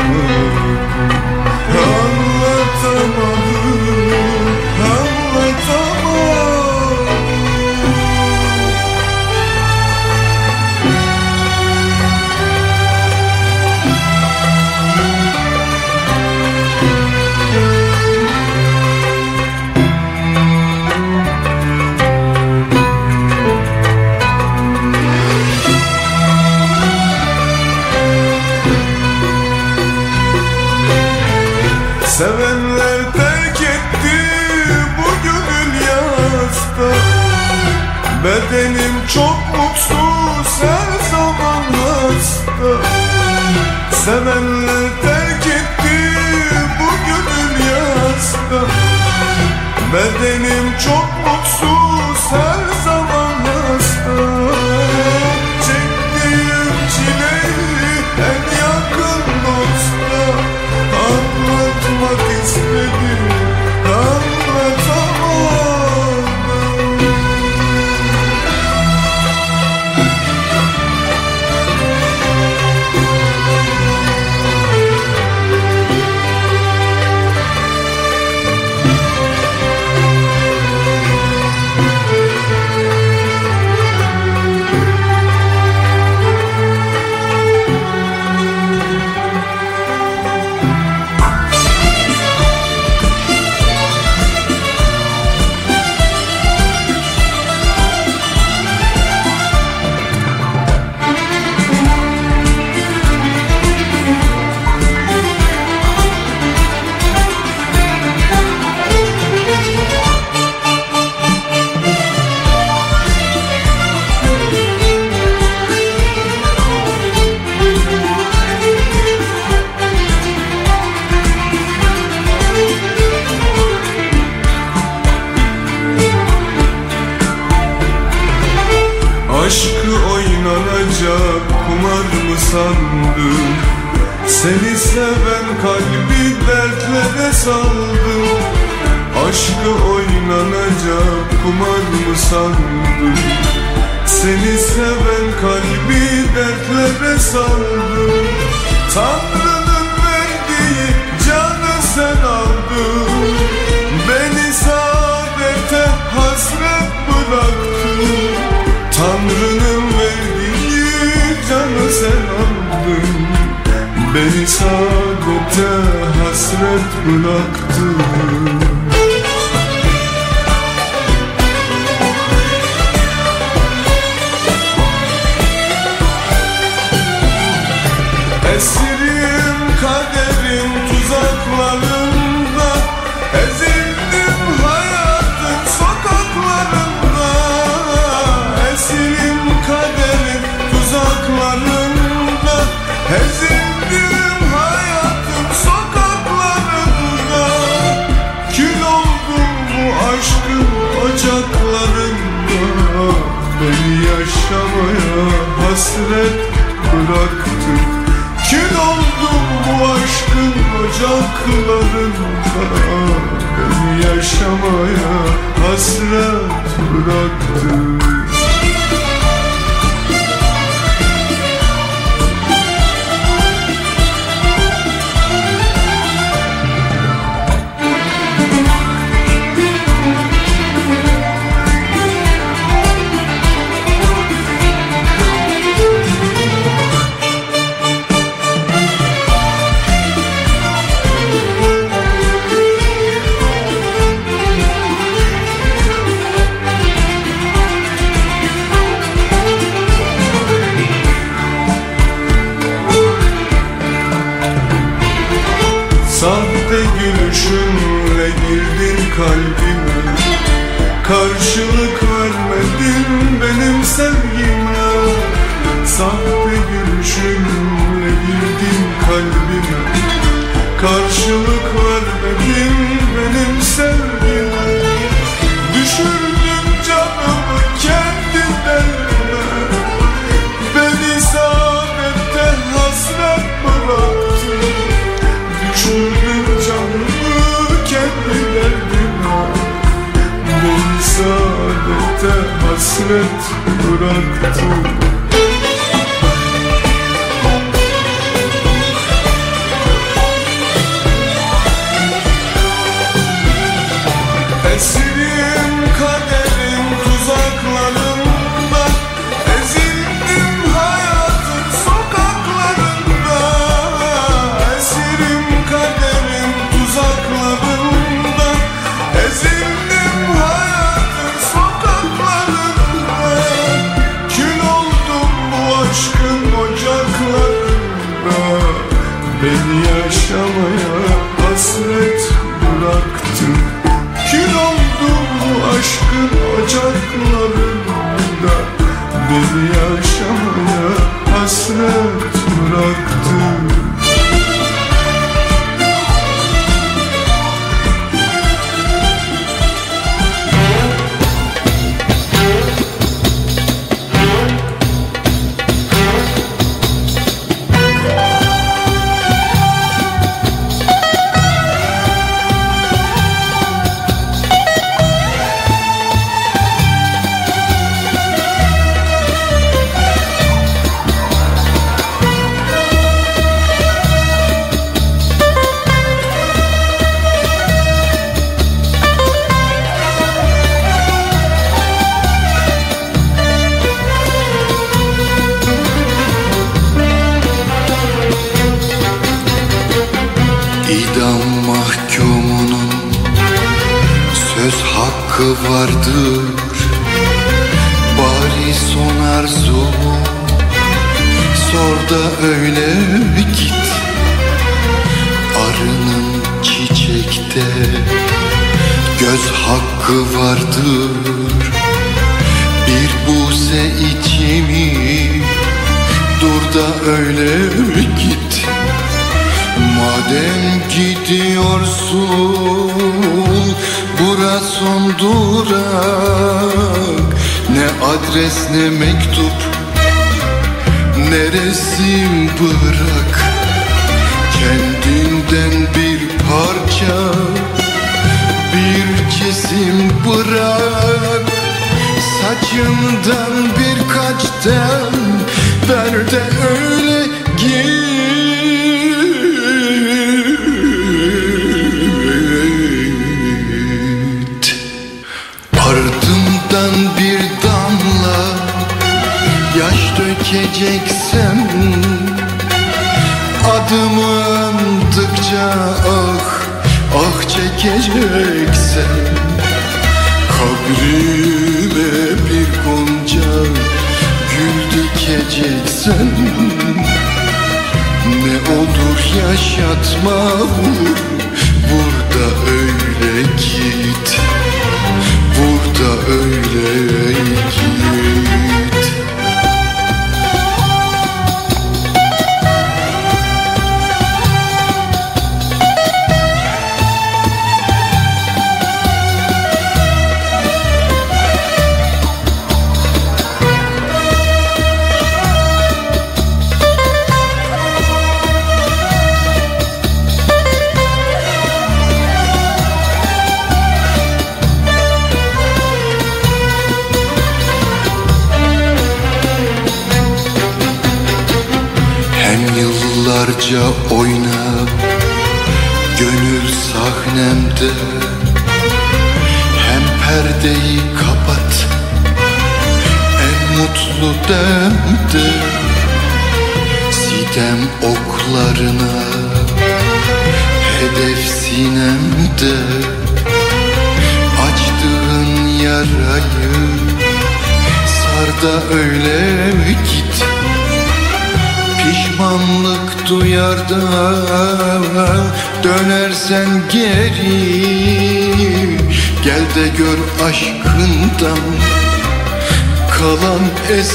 anlatamadım geçeceksem Adımı andıkça ah ah çekeceksem Kabrime bir gonca gül dikeceksen Ne olur yaşatma vur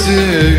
sessiz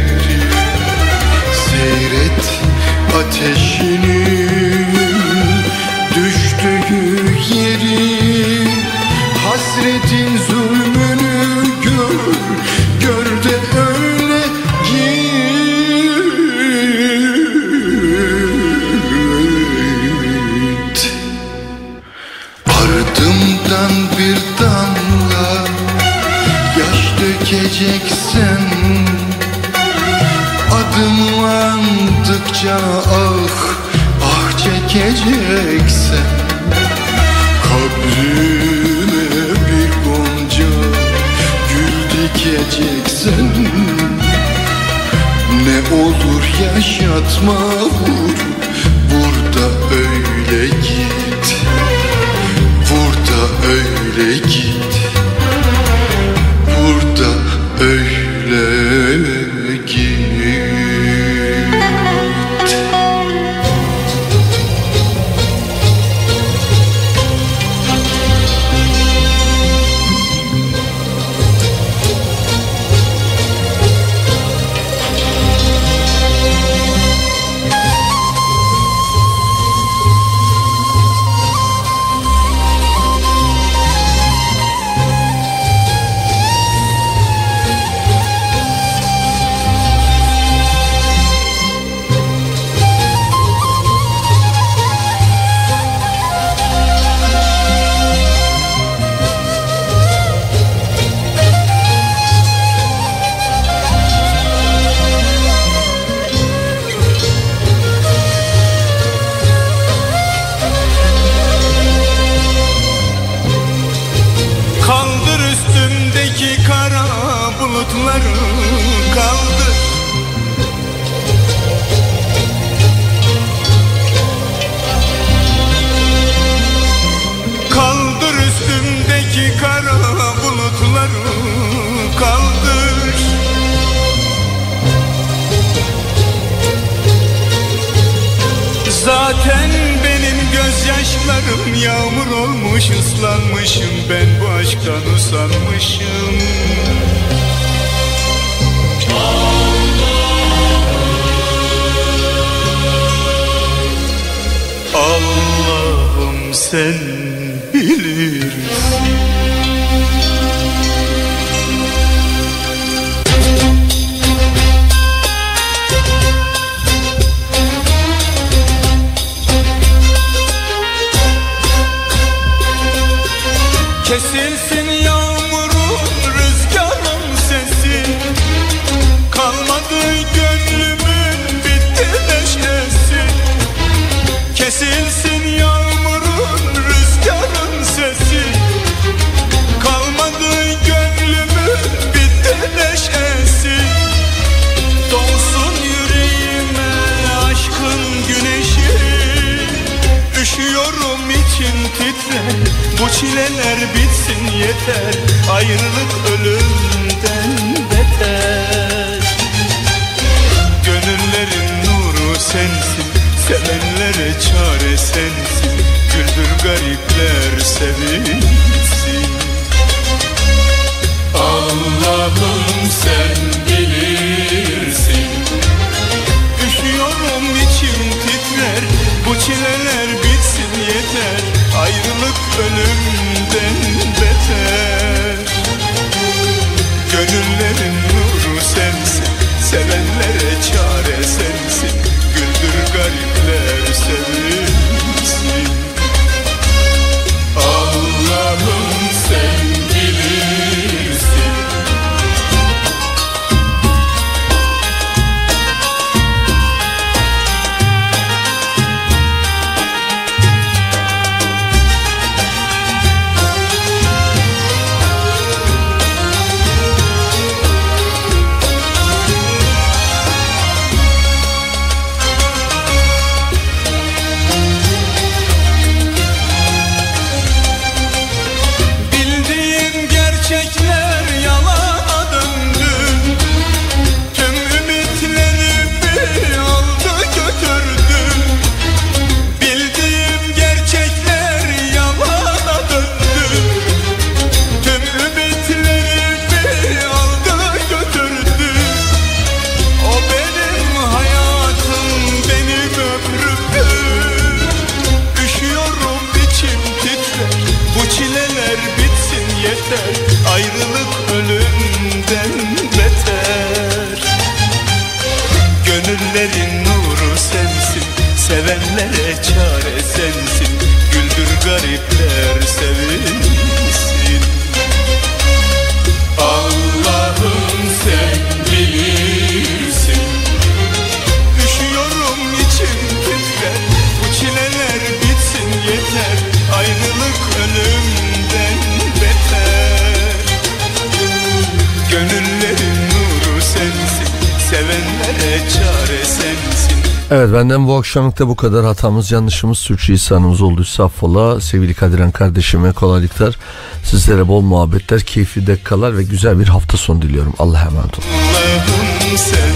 Evet benden bu akşamlık da bu kadar. Hatamız yanlışımız sürçülisanımız olduysa affola. Sevgili Kadiren kardeşime kolaylıklar. Sizlere bol muhabbetler keyifli dakikalar ve güzel bir hafta sonu diliyorum. Allah'a emanet olun. Allah'ım sen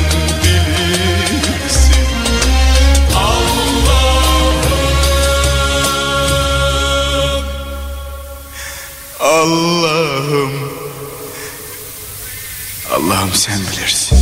bilirsin Allah'ım Allah'ım. Allah'ım sen bilirsin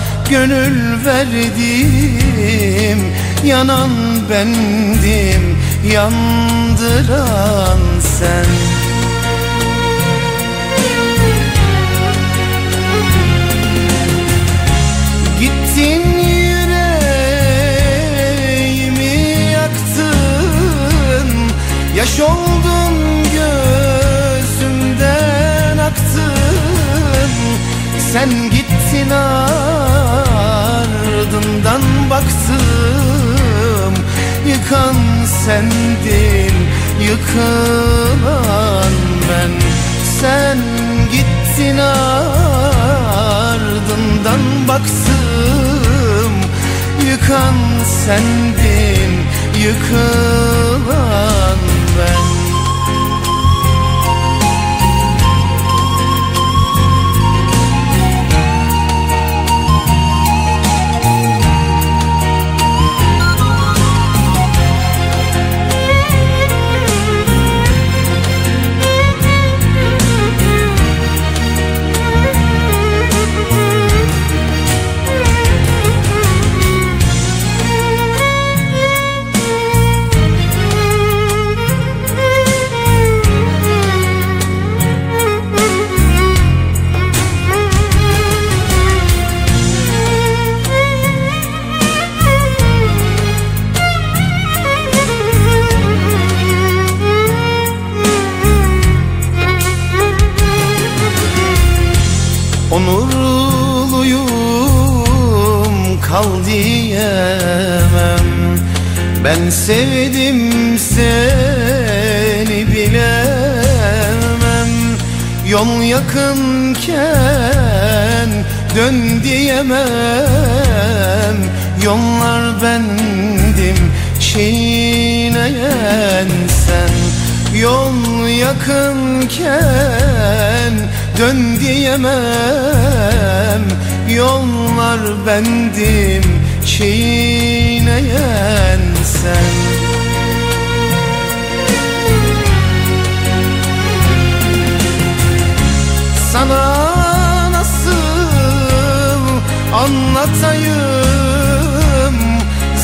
gönül verdim Yanan bendim, yandıran sen. Gittin yüreğimi yaktın Yaş oldun gözümden aktın. Sen gittin ardından baktım Yıkan sendin Yıkılan ben. Sen gittin ardından baktım Yıkan sendin Yıkılan Ben sevdim seni bilemem. Yol yakınken dön diyemem. Yollar bendim çiğneyen sen Yol yakınken dön diyemem. Yollar bendim çiğneyen sen. Sana nasıl anlatayım?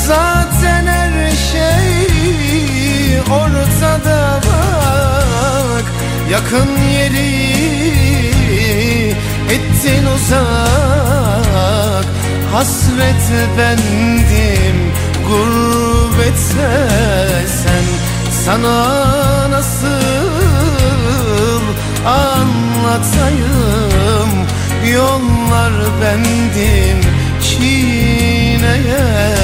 Zaten her şey ortada bak. Yakın yeri ettin uzak. Hasret bendim gurbette sen Sana nasıl anlatayım Yollar bendim çiğneyen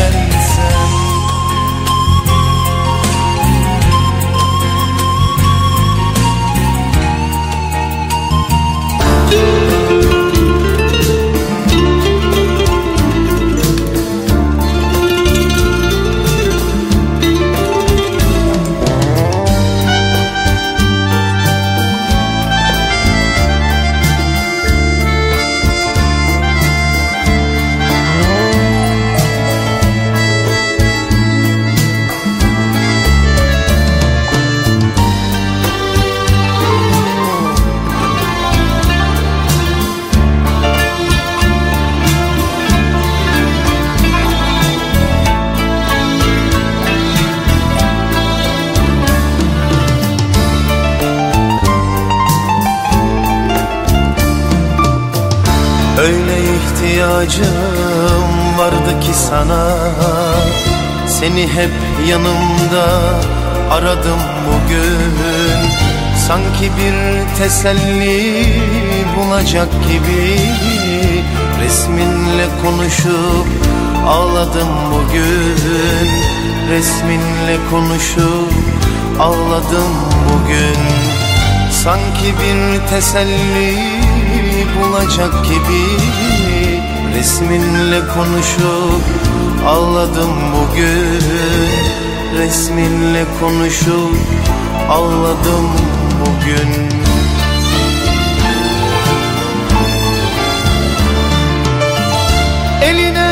ihtiyacım vardı ki sana. Seni hep yanımda aradım bugün. Sanki bir teselli bulacak gibi Resminle konuşup ağladım bugün. Resminle konuşup ağladım bugün. Sanki bir teselli bulacak gibi Resminle konuşup ağladım bugün. Resminle konuşup ağladım bugün. Eline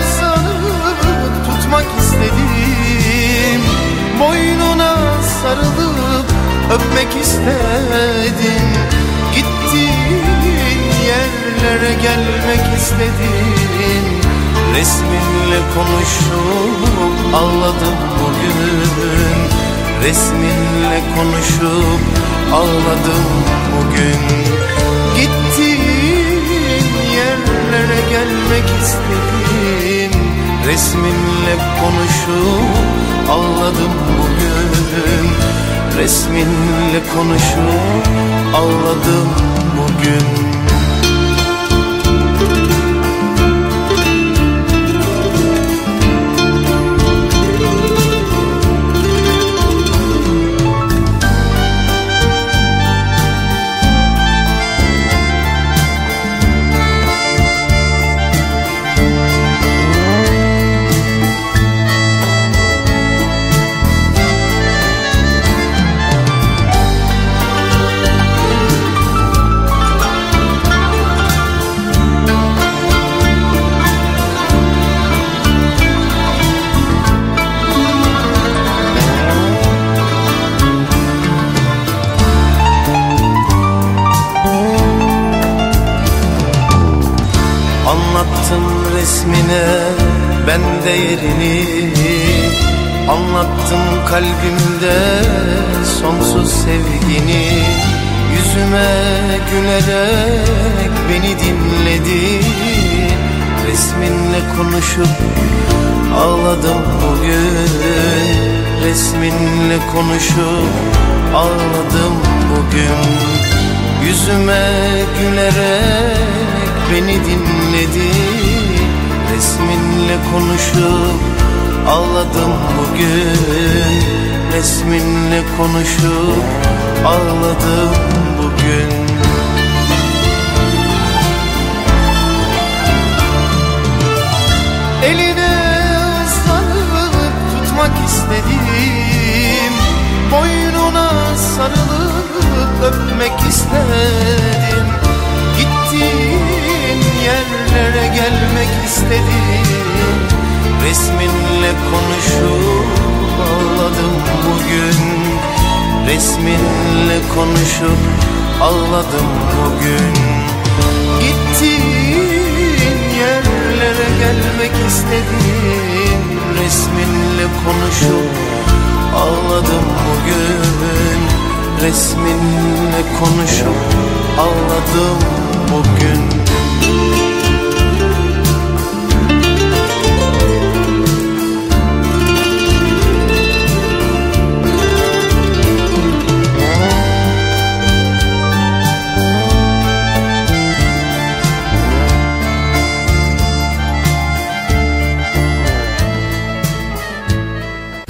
uzanıp tutmak istedim. Boynuna sarılıp öpmek istedim yerlere gelmek istedim Resminle konuşup ağladım bugün. Resminle konuşup ağladım bugün. Gittiğin yerlere gelmek istedim Resminle konuşup ağladım bugün. Resminle konuşup ağladım bugün ben de yerini Anlattım kalbimde sonsuz sevgini. Yüzüme gülerek beni dinledi. Resminle konuşup ağladım bugün. Resminle konuşup ağladım bugün. Yüzüme gülerek beni dinledi Resminle konuşup ağladım bugün. Resminle konuşup ağladım bugün. Eline ıslanıp tutmak istedim. Boynuna sarılıp öpmek istedim. Gittiğin yerlere gelmek istedim Resminle konuşup ağladım bugün. Resminle konuşup ağladım bugün. Gittiğin yerlere gelmek istedim. Resminle konuşup ağladım bugün. Resminle konuşup ağladım bugün